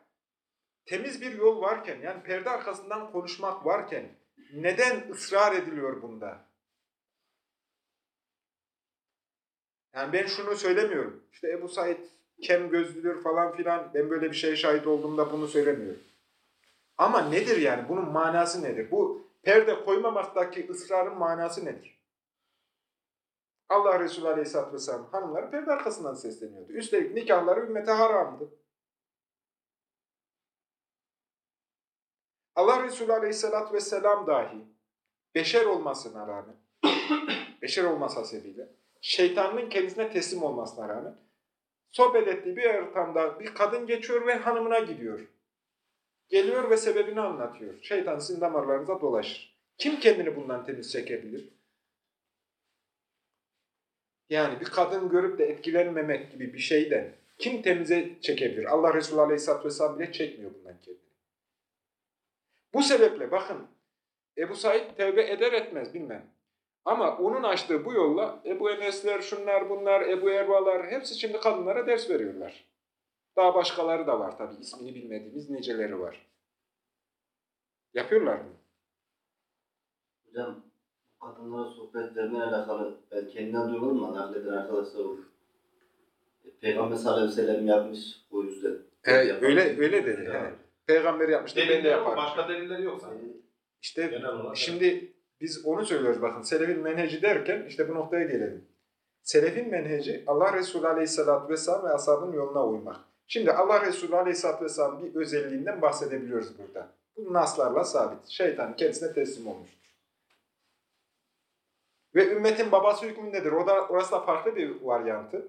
temiz bir yol varken yani perde arkasından konuşmak varken neden ısrar ediliyor bunda? Yani ben şunu söylemiyorum. İşte Ebu Said kem gözlüdür falan filan. Ben böyle bir şeye şahit olduğumda bunu söylemiyorum. Ama nedir yani? Bunun manası nedir? Bu perde koymamaktaki ısrarın manası nedir? Allah Resulü Aleyhisselatü Vesselam hanımları perde arkasından sesleniyordu. Üstelik nikahları ümmete haramdı. Allah Resulü Aleyhisselatü Vesselam dahi beşer olmasına rağmen, [COUGHS] beşer olması hasebiyle, şeytanın kendisine teslim olmasına rağmen sohbet ettiği bir ortamda bir kadın geçiyor ve hanımına gidiyor. Geliyor ve sebebini anlatıyor. Şeytan sizin damarlarınıza dolaşır. Kim kendini bundan temiz çekebilir? Yani bir kadın görüp de etkilenmemek gibi bir şeyden kim temize çekebilir? Allah Resulü Aleyhisselatü Vesselam bile çekmiyor bundan kendini. Bu sebeple bakın Ebu Said tevbe eder etmez bilmem. Ama onun açtığı bu yolla Ebu Enesler, şunlar bunlar, Ebu Ervalar hepsi şimdi kadınlara ders veriyorlar. Daha başkaları da var tabii ismini bilmediğimiz niceleri var. Yapıyorlar mı? Hocam kadınlara sohbetlerine alakalı ben kendimden duymadım ama nakleden arkadaşlar olur. E, Peygamber sallallahu aleyhi ve sellem yapmış o yüzden. He, öyle öyle dedi. He. Peygamber yapmıştı ben de yaparım. başka deliller yok E, zaten. İşte. Şimdi biz onu söylüyoruz bakın. Selefin menheci derken işte bu noktaya gelelim. Selefin menheci Allah Resulü Aleyhisselatü Vesselam ve ashabın yoluna uymak. Şimdi Allah Resulü Aleyhisselatü Vesselam bir özelliğinden bahsedebiliyoruz burada. Bu naslarla sabit. Şeytan kendisine teslim olmuştur. Ve ümmetin babası hükmündedir. O da, orası da farklı bir varyantı.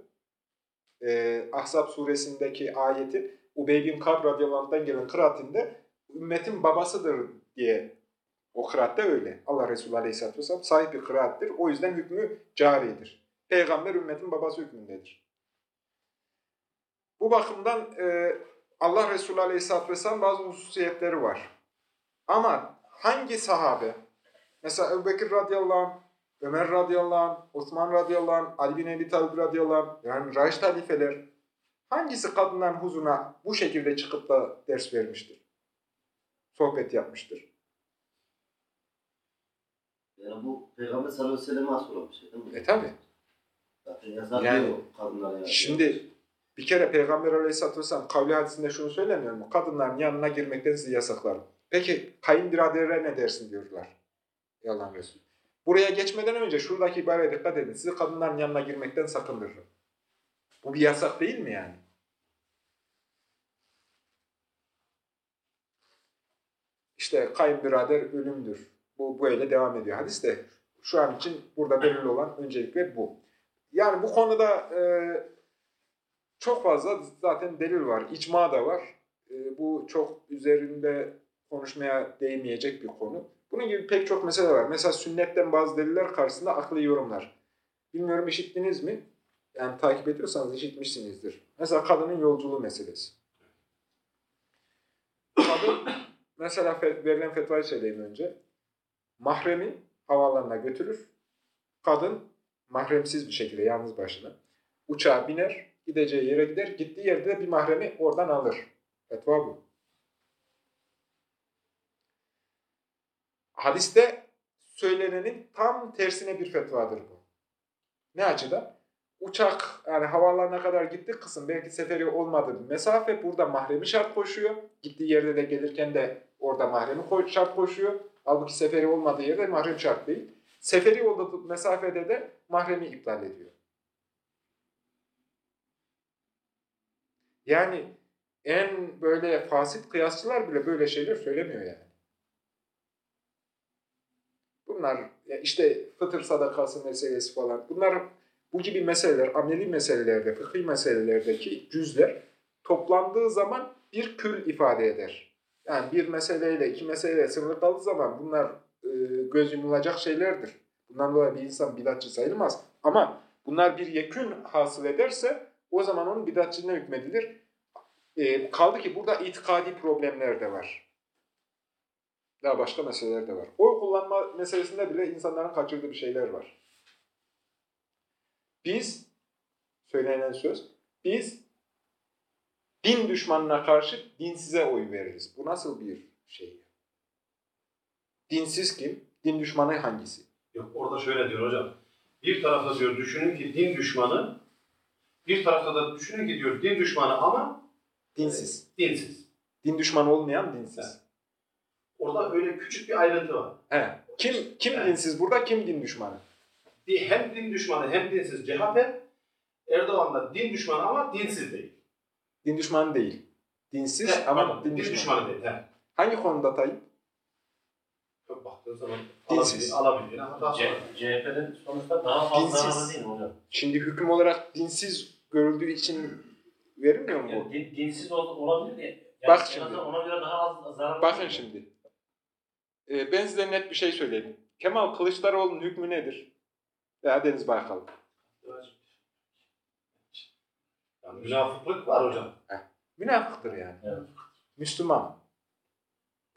Ee, Ahzab suresindeki ayetin Ubey bin Kab radıyallahu gelen kıraatinde ümmetin babasıdır diye o kıraatte öyle. Allah Resulü Aleyhisselatü Vesselam sahip bir kıraattir. O yüzden hükmü caridir. Peygamber ümmetin babası hükmündedir. Bu bakımdan e, Allah Resulü Aleyhisselatü Vesselam bazı hususiyetleri var. Ama hangi sahabe, mesela Ebu Bekir radıyallahu anh, Ömer radıyallahu anh, Osman radıyallahu anh, Ali bin Ebi Talib radıyallahu anh, yani Raşid halifeler, hangisi kadınların huzuruna bu şekilde çıkıp da ders vermiştir? Sohbet yapmıştır. Yani bu Peygamber sallallahu aleyhi ve sellem'e has olan bir şey değil mi? E tabi. Zaten yasak Yani- kadınlara yani. Şimdi bir kere Peygamber Aleyhisselatü Vesselam kavli hadisinde şunu söylemiyor mu? Kadınların yanına girmekten sizi yasaklarım. Peki kayınbiraderlere ne dersin diyorlar. Yalan Resul. Buraya geçmeden önce şuradaki ibareye dikkat edin. Sizi kadınların yanına girmekten sakındırırım. Bu bir yasak değil mi yani? İşte kayınbirader ölümdür. Bu böyle devam ediyor. Hadis de şu an için burada belirli olan öncelikle bu. Yani bu konuda e, çok fazla zaten delil var. İcma da var. E, bu çok üzerinde konuşmaya değmeyecek bir konu. Bunun gibi pek çok mesele var. Mesela sünnetten bazı deliller karşısında aklı yorumlar. Bilmiyorum işittiniz mi? Yani takip ediyorsanız işitmişsinizdir. Mesela kadının yolculuğu meselesi. Kadın, [COUGHS] mesela verilen fetvayı söyleyeyim önce. Mahremi havalarına götürür. Kadın mahremsiz bir şekilde yalnız başına uçağa biner, gideceği yere gider, gittiği yerde de bir mahremi oradan alır. Fetva bu. Hadiste söylenenin tam tersine bir fetvadır bu. Ne açıdan? Uçak yani havalarına kadar gitti kısım belki seferi olmadı bir mesafe burada mahremi şart koşuyor. Gittiği yerde de gelirken de orada mahremi şart koşuyor. Halbuki seferi olmadığı yerde mahrem şart değil. Seferi olduğu mesafede de mahremi iptal ediyor. Yani en böyle fasit kıyasçılar bile böyle şeyler söylemiyor yani. Bunlar işte fıtır sadakası meselesi falan. Bunlar bu gibi meseleler, ameli meselelerde, fıkhi meselelerdeki cüzler toplandığı zaman bir kül ifade eder. Yani bir meseleyle, iki meseleyle sınırlı kaldığı zaman bunlar e, göz yumulacak şeylerdir. Bundan dolayı bir insan bidatçı sayılmaz. Ama bunlar bir yekün hasıl ederse o zaman onun bidatçılığına hükmedilir. E, kaldı ki burada itikadi problemler de var. Daha başka meseleler de var. Oy kullanma meselesinde bile insanların kaçırdığı bir şeyler var. Biz, söylenen söz, biz din düşmanına karşı dinsize oy veririz. Bu nasıl bir şey? Dinsiz kim? Din düşmanı hangisi? Yok orada şöyle diyor hocam. Bir tarafta diyor düşünün ki din düşmanı, bir tarafta da düşünün ki diyor din düşmanı ama Dinsiz. dinsiz. Din düşmanı olmayan dinsiz. Orada öyle küçük bir ayrıntı var. He. Kim kim Evet. dinsiz burada, kim din düşmanı? Di- Hem din düşmanı hem dinsiz CHP, Erdoğan da din düşmanı ama dinsiz değil. Din düşmanı değil. Dinsiz He, ama pardon, din, din düşmanı. düşmanı değil. He. Hangi konuda Tayyip? Çok baktığın zaman Dinsiz. alabilir, alabildiğine hatası var. C- CHP'nin sonuçta daha fazla Dinsiz. değil mi hocam? Şimdi hüküm olarak dinsiz görüldüğü için verilmiyor mu bu? Yani din- dinsiz ol- olabilir de. Yani Bak şimdi. Ona göre daha az zararlı. Bakın şimdi. Ee, ben size net bir şey söyleyeyim. Kemal Kılıçdaroğlu'nun hükmü nedir? Veya Deniz Baykal. Yani münafıklık var hocam. Münafıktır yani. Evet. Müslüman.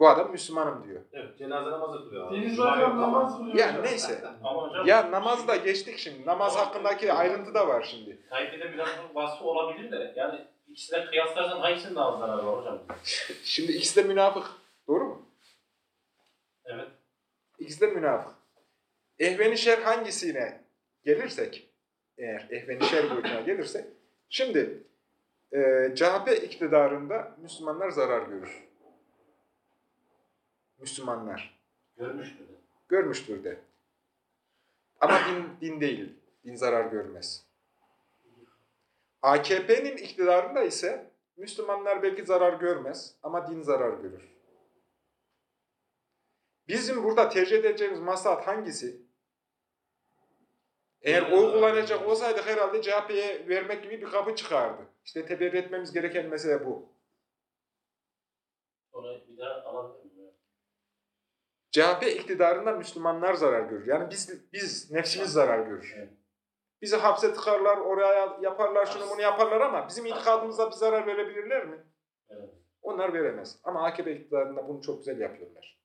Bu adam Müslümanım diyor. Evet, cenaze namazı kılıyor. Deniz ama- namaz kılıyor. Yani neyse. Hocam Ya namazda geçtik şimdi. Namaz hakkındaki ayrıntı da var şimdi. Tayyip'te de münafıklık vasfı olabilir de yani ikisine kıyaslarsan hangisinin daha zararı var hocam? [LAUGHS] Şimdi ikisi de münafık. Doğru mu? Evet. İkisi de münafık. Ehveni şer hangisine gelirsek, eğer ehveni şer boyutuna gelirsek, şimdi e, CHP iktidarında Müslümanlar zarar görür. Müslümanlar. Görmüştür de. Görmüştür de. Ama din, din değil. Din zarar görmez. AKP'nin iktidarında ise Müslümanlar belki zarar görmez ama din zarar görür. Bizim burada tercih edeceğimiz maslahat hangisi? Eğer oy kullanacak olsaydık herhalde CHP'ye vermek gibi bir kapı çıkardı. İşte teberrü etmemiz gereken mesele bu. Sonra bir daha miyim? CHP iktidarında Müslümanlar zarar görür. Yani biz biz nefsimiz zarar görür. Bizi hapse tıkarlar, oraya yaparlar, şunu bunu yaparlar ama bizim itikadımıza bir zarar verebilirler mi? Onlar veremez. Ama AKP iktidarında bunu çok güzel yapıyorlar.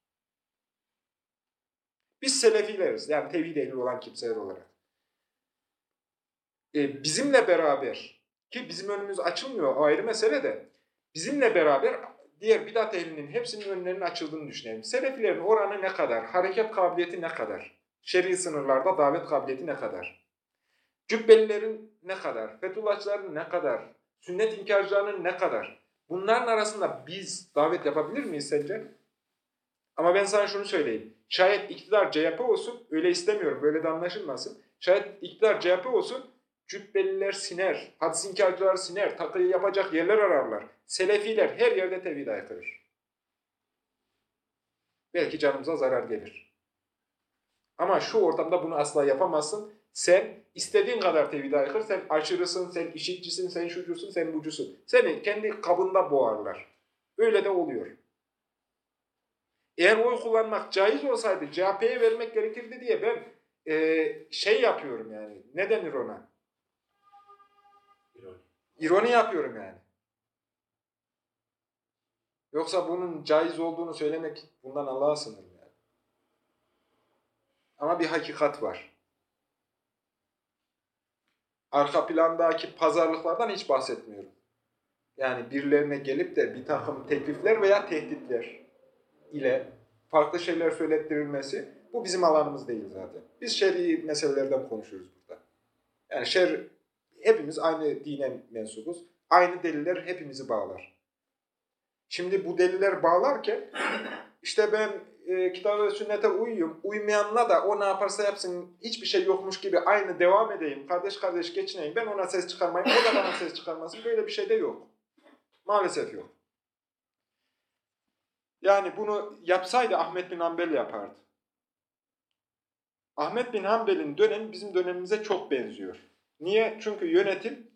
Biz selefileriz. Yani tevhid ehli olan kimseler olarak. Ee, bizimle beraber ki bizim önümüz açılmıyor ayrı mesele de bizimle beraber diğer bidat ehlinin hepsinin önlerinin açıldığını düşünelim. Selefilerin oranı ne kadar? Hareket kabiliyeti ne kadar? Şer'i sınırlarda davet kabiliyeti ne kadar? Cübbelilerin ne kadar? Fethullahçıların ne kadar? Sünnet inkarcılarının ne kadar? Bunların arasında biz davet yapabilir miyiz sence? Ama ben sana şunu söyleyeyim. Şayet iktidar CHP olsun, öyle istemiyorum, böyle de anlaşılmasın. Şayet iktidar CHP olsun, cübbeliler siner, hadis inkarcılar siner, takıyı yapacak yerler ararlar. Selefiler her yerde tevhid aykırır. Belki canımıza zarar gelir. Ama şu ortamda bunu asla yapamazsın. Sen istediğin kadar tevhide aykır, sen aşırısın, sen işitçisin, sen şucusun, sen bucusun. Seni kendi kabında boğarlar. Öyle de oluyor. Eğer oy kullanmak caiz olsaydı CHP'ye vermek gerekirdi diye ben e, şey yapıyorum yani. Ne denir ona? İroni. Yapıyorum yani. Yoksa bunun caiz olduğunu söylemek bundan Allah'a sınır yani. Ama bir hakikat var. Arka plandaki pazarlıklardan hiç bahsetmiyorum. Yani birilerine gelip de bir takım teklifler veya tehditler ile farklı şeyler söylettirilmesi bu bizim alanımız değil zaten. Biz şer'i meselelerden konuşuyoruz burada. Yani şer hepimiz aynı dine mensubuz. Aynı deliller hepimizi bağlar. Şimdi bu deliller bağlarken işte ben e, kitap ve sünnete uyuyum. Uymayanla da o ne yaparsa yapsın hiçbir şey yokmuş gibi aynı devam edeyim. Kardeş kardeş geçineyim. Ben ona ses çıkarmayayım. O da bana ses çıkarmasın. Böyle bir şey de yok. Maalesef yok. Yani bunu yapsaydı Ahmet bin Hanbel yapardı. Ahmet bin Hanbel'in dönemi bizim dönemimize çok benziyor. Niye? Çünkü yönetim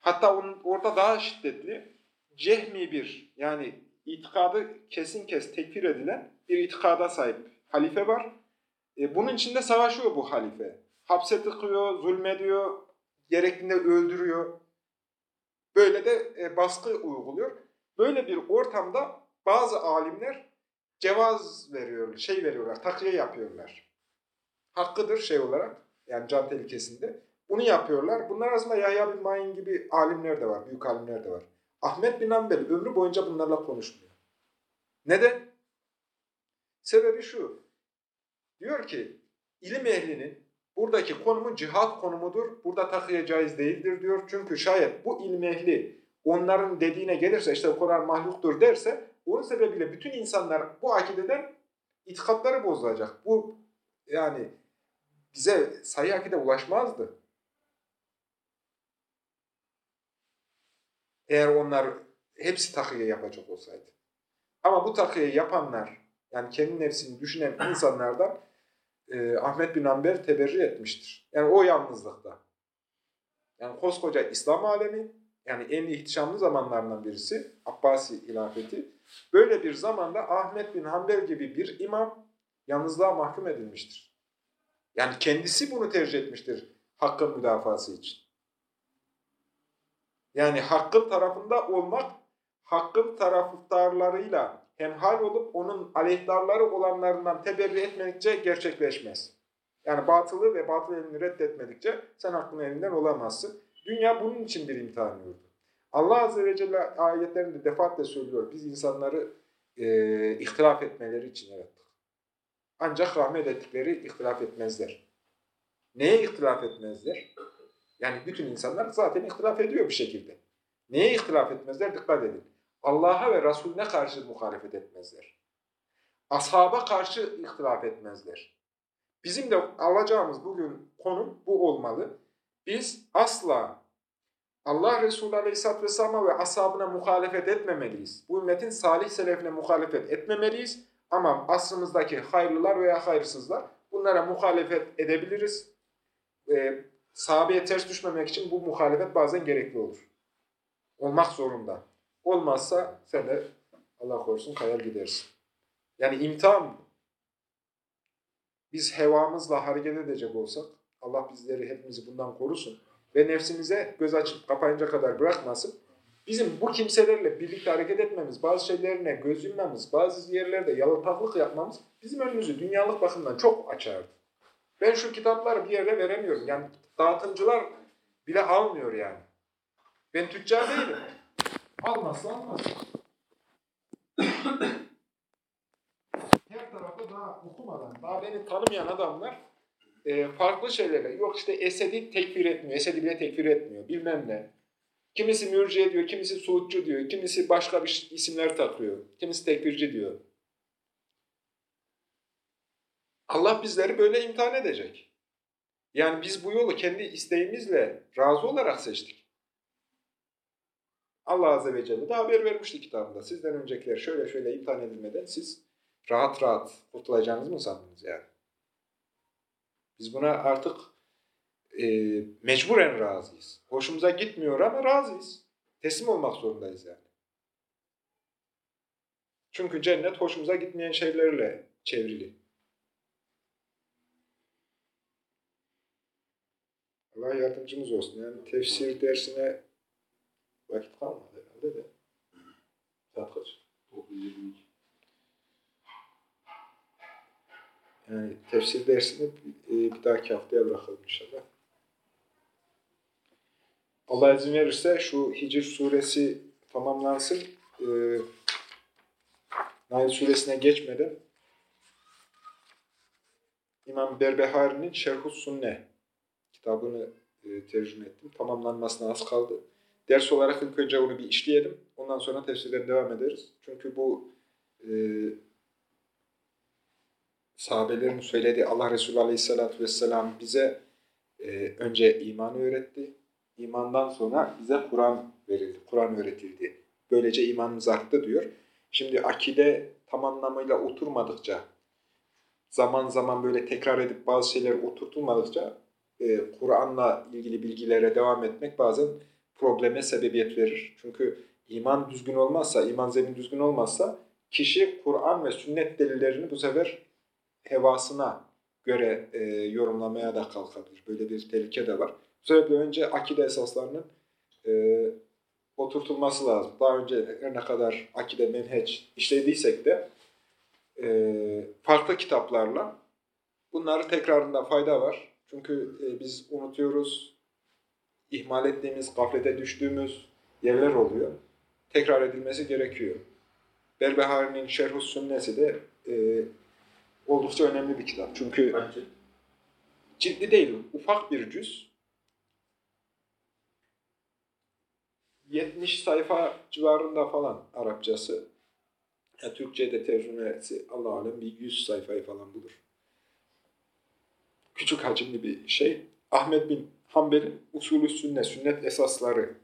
hatta onun, orada daha şiddetli cehmi bir yani itikadı kesin kes tekfir edilen bir itikada sahip halife var. E, bunun içinde savaşıyor bu halife. Hapse tıkıyor, zulmediyor, gerektiğinde öldürüyor. Böyle de e, baskı uyguluyor. Böyle bir ortamda bazı alimler cevaz veriyorlar, şey veriyorlar, takviye yapıyorlar. Hakkıdır şey olarak, yani can tehlikesinde. Bunu yapıyorlar. Bunlar arasında Yahya bin Ma'in gibi alimler de var, büyük alimler de var. Ahmet bin Hanbel ömrü boyunca bunlarla konuşmuyor. Neden? Sebebi şu. Diyor ki, ilim ehlinin buradaki konumu cihat konumudur. Burada takıya caiz değildir diyor. Çünkü şayet bu ilim ehli onların dediğine gelirse işte Kur'an mahluktur derse onun sebebiyle bütün insanlar bu akideden itikatları bozulacak. Bu yani bize sayı akide ulaşmazdı. Eğer onlar hepsi takıya yapacak olsaydı. Ama bu takıyı yapanlar, yani kendi nefsini düşünen insanlardan e, Ahmet bin Amber teberri etmiştir. Yani o yalnızlıkta. Yani koskoca İslam alemi, yani en ihtişamlı zamanlarından birisi, Abbasi hilafeti, böyle bir zamanda Ahmet bin Hanbel gibi bir imam yalnızlığa mahkum edilmiştir. Yani kendisi bunu tercih etmiştir hakkın müdafası için. Yani hakkın tarafında olmak, hakkın taraftarlarıyla hemhal olup onun aleyhtarları olanlarından teberri etmedikçe gerçekleşmez. Yani batılı ve batıl elini reddetmedikçe sen hakkın elinden olamazsın. Dünya bunun için bir imtihan yurdu. Allah Azze ve Celle ayetlerinde defaatle söylüyor. Biz insanları e, ihtilaf etmeleri için evet. Ancak rahmet ettikleri ihtilaf etmezler. Neye ihtilaf etmezler? Yani bütün insanlar zaten ihtilaf ediyor bir şekilde. Neye ihtilaf etmezler? Dikkat edin. Allah'a ve Resulüne karşı muhalefet etmezler. Ashaba karşı ihtilaf etmezler. Bizim de alacağımız bugün konum bu olmalı. Biz asla Allah Resulü Aleyhisselatü Vesselam'a ve ashabına muhalefet etmemeliyiz. Bu ümmetin salih selefine muhalefet etmemeliyiz. Ama asrımızdaki hayırlılar veya hayırsızlar bunlara muhalefet edebiliriz. Ee, sahabeye ters düşmemek için bu muhalefet bazen gerekli olur. Olmak zorunda. Olmazsa sen de Allah korusun kayar gidersin. Yani imtihan biz hevamızla hareket edecek olsak Allah bizleri hepimizi bundan korusun ve nefsimize göz açıp kapayınca kadar bırakmasın. Bizim bu kimselerle birlikte hareket etmemiz, bazı şeylerine göz yummamız, bazı yerlerde yalapaklık yapmamız bizim önümüzü dünyalık bakımdan çok açardı. Ben şu kitapları bir yere veremiyorum. Yani dağıtımcılar bile almıyor yani. Ben tüccar değilim. Almazsa almaz. Her tarafta daha okumadan, daha beni tanımayan adamlar e, farklı şeylerle, yok işte Esed'i tekfir etmiyor, Esed'i bile tekfir etmiyor, bilmem ne. Kimisi mürciye diyor, kimisi suudcu diyor, kimisi başka bir isimler takıyor, kimisi tekfirci diyor. Allah bizleri böyle imtihan edecek. Yani biz bu yolu kendi isteğimizle razı olarak seçtik. Allah Azze ve Celle de haber vermişti kitabında. Sizden öncekiler şöyle şöyle imtihan edilmeden siz rahat rahat kurtulacağınızı mı sandınız yani? Biz buna artık e, mecburen razıyız. Hoşumuza gitmiyor ama razıyız. Teslim olmak zorundayız yani. Çünkü cennet hoşumuza gitmeyen şeylerle çevrili. Allah yardımcımız olsun. Yani tefsir dersine vakit kalmadı herhalde de. Saat kaç? 9.22. Yani tefsir dersini bir dahaki haftaya bırakalım inşallah. Allah izin verirse şu Hicr suresi tamamlansın. Ee, Nail suresine geçmeden İmam Berbehari'nin Şerhus Sunne kitabını e, tercüme ettim. Tamamlanmasına az kaldı. Ders olarak ilk önce onu bir işleyelim. Ondan sonra tefsirden devam ederiz. Çünkü bu e, sahabelerin söylediği Allah Resulü Aleyhisselatü Vesselam bize e, önce imanı öğretti. İmandan sonra bize Kur'an verildi, Kur'an öğretildi. Böylece imanımız arttı diyor. Şimdi akide tam anlamıyla oturmadıkça, zaman zaman böyle tekrar edip bazı şeyler oturtulmadıkça e, Kur'an'la ilgili bilgilere devam etmek bazen probleme sebebiyet verir. Çünkü iman düzgün olmazsa, iman zemin düzgün olmazsa kişi Kur'an ve sünnet delillerini bu sefer hevasına göre e, yorumlamaya da kalkabilir. Böyle bir tehlike de var. Bu sebeple önce akide esaslarının e, oturtulması lazım. Daha önce ne kadar akide menheç işlediysek de e, farklı kitaplarla bunları tekrarında fayda var. Çünkü e, biz unutuyoruz, ihmal ettiğimiz, gaflete düştüğümüz yerler oluyor. Tekrar edilmesi gerekiyor. Berbehari'nin Şerh-ü Sünnesi de e, oldukça önemli bir kitap. Çünkü cilt? ciddi değil, ufak bir cüz. 70 sayfa civarında falan Arapçası. Ya, Türkçe'de tercümesi Allah alem bir 100 sayfayı falan bulur. Küçük hacimli bir şey. Ahmet bin Hanbel'in usulü sünnet, sünnet esasları.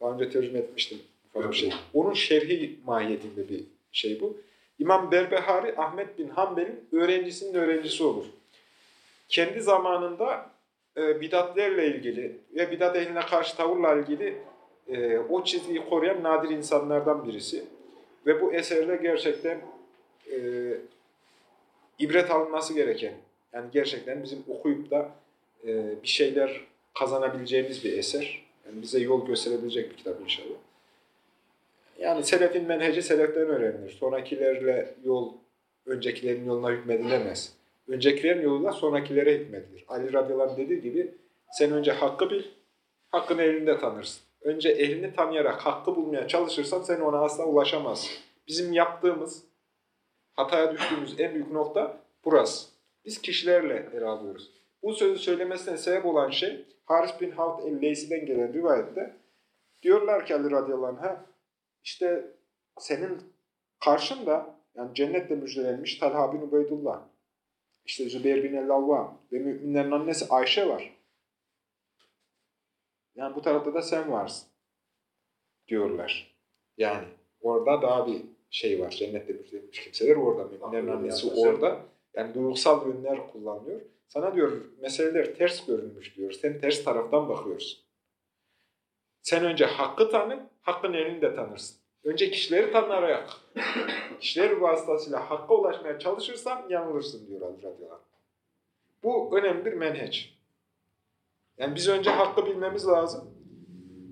Daha önce tercüme etmiştim ufak bir şey. Onun şerhi mahiyetinde bir şey bu. İmam Berbehari Ahmet bin Hanbel'in öğrencisinin öğrencisi olur. Kendi zamanında e, bidatlerle ilgili ve bidat ehline karşı tavırla ilgili e, o çizgiyi koruyan nadir insanlardan birisi. Ve bu eserde gerçekten e, ibret alınması gereken, yani gerçekten bizim okuyup da e, bir şeyler kazanabileceğimiz bir eser. Yani bize yol gösterebilecek bir kitap inşallah. Yani selefin menheci seleften öğrenilir. Sonrakilerle yol, öncekilerin yoluna hükmedilemez. Öncekilerin yoluyla sonrakilere hükmedilir. Ali radıyallahu dediği gibi sen önce hakkı bil, hakkını elinde tanırsın. Önce elini tanıyarak hakkı bulmaya çalışırsan sen ona asla ulaşamazsın. Bizim yaptığımız, hataya düştüğümüz en büyük nokta burası. Biz kişilerle ele alıyoruz. Bu sözü söylemesine sebep olan şey Haris bin Havd el-Leysi'den gelen rivayette diyorlar ki Ali radıyallahu anh'a işte senin karşında yani cennetle müjdelenmiş Talha bin Ubeydullah, işte Zübeyir bin el-Avvam ve müminlerin annesi Ayşe var. Yani bu tarafta da sen varsın diyorlar. Yani orada daha bir şey var. Cennette müjdelenmiş kimseler orada. Müminlerin annesi orada. Yani duygusal yönler kullanıyor. Sana diyor meseleler ters görünmüş diyor. Sen ters taraftan bakıyorsun. Sen önce hakkı tanı, hakkın elini de tanırsın. Önce kişileri tanıyarak, kişiler vasıtasıyla hakka ulaşmaya çalışırsan yanılırsın diyor Ali. Bu önemli bir menheç. Yani biz önce hakkı bilmemiz lazım.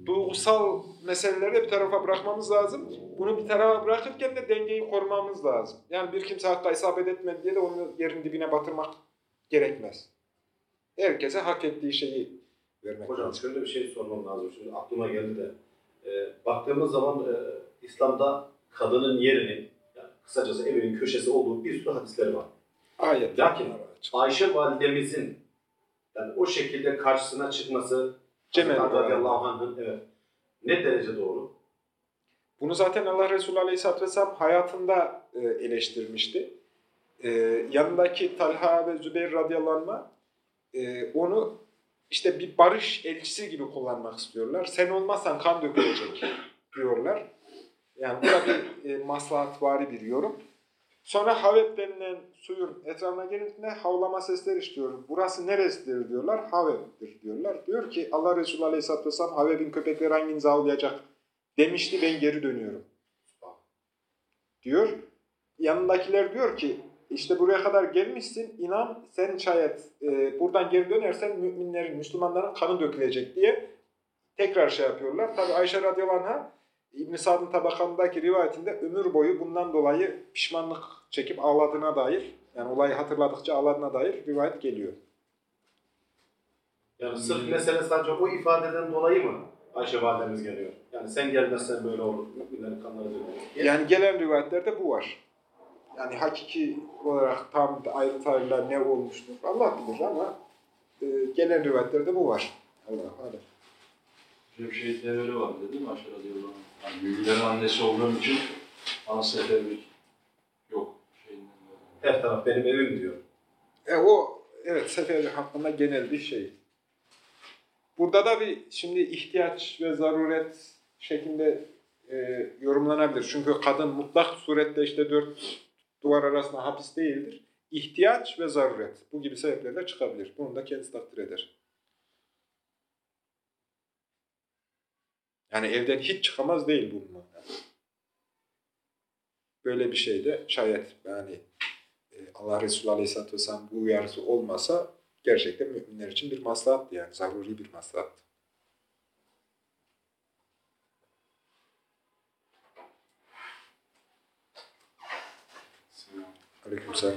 Duygusal meseleleri de bir tarafa bırakmamız lazım. Bunu bir tarafa bırakırken de dengeyi korumamız lazım. Yani bir kimse hakka isabet etmedi diye de onu yerin dibine batırmak gerekmez. Herkese hak ettiği şeyi vermek Hocam lazım. şöyle bir şey sormam lazım. Şimdi aklıma geldi de. e, baktığımız zaman e, İslam'da kadının yerini, yani kısacası evinin köşesi olduğu bir sürü hadisleri var. Ayet. Lakin Ayşe validemizin yani o şekilde karşısına çıkması Ali radıyallahu anh'ın evet ne derece doğru? Bunu zaten Allah Resulü Aleyhisselatü Vesselam hayatında e, eleştirmişti. E, yanındaki Talha ve Zübeyir radıyallahu anh, e, onu işte bir barış elçisi gibi kullanmak istiyorlar. Sen olmazsan kan dökülecek diyorlar. Yani bu da bir maslahatvari bir yorum. Sonra Havep denilen suyun etrafına gelindiğinde havlama sesleri işitiyor. Burası neresidir diyorlar. Havep'tir diyorlar. Diyor ki Allah Resulü Aleyhisselatü Vesselam Havep'in köpekleri hanginizi avlayacak demişti ben geri dönüyorum. Diyor. Yanındakiler diyor ki işte buraya kadar gelmişsin inan sen şayet e, buradan geri dönersen müminlerin, Müslümanların kanı dökülecek diye tekrar şey yapıyorlar. Tabi Ayşe radıyallahu anh'a İbn-i Sa'd'ın tabakandaki rivayetinde ömür boyu bundan dolayı pişmanlık çekip ağladığına dair yani olayı hatırladıkça ağladığına dair rivayet geliyor. Yani sırf mesele sadece o ifadeden dolayı mı Ayşe validemiz geliyor? Yani sen gelmezsen böyle olur. Müminlerin kanları. Yani gelen rivayetlerde bu var. Yani hakiki olarak tam ayrıntılarıyla ne olmuştur Allah bilir ama e, gelen rivayetlerde bu var. Allah alem. Bir şey devri var değil mi aşağıda diyorlar. Yani büyüklerin annesi olduğum için ana seferlik yok. Şeyinden dolayı. Her taraf benim evim diyor. E, o evet seferlik hakkında genel bir şey. Burada da bir şimdi ihtiyaç ve zaruret şeklinde e, yorumlanabilir. Çünkü kadın mutlak surette işte dört duvar arasında hapis değildir. İhtiyaç ve zaruret. Bu gibi sebeplerle çıkabilir. Bunu da kendisi takdir eder. Yani evden hiç çıkamaz değil bu manada. Böyle bir şey de şayet yani Allah Resulü Aleyhisselatü Vesselam bu uyarısı olmasa gerçekten müminler için bir maslahattı yani zaruri bir maslahattı. Selam. Aleykümselam.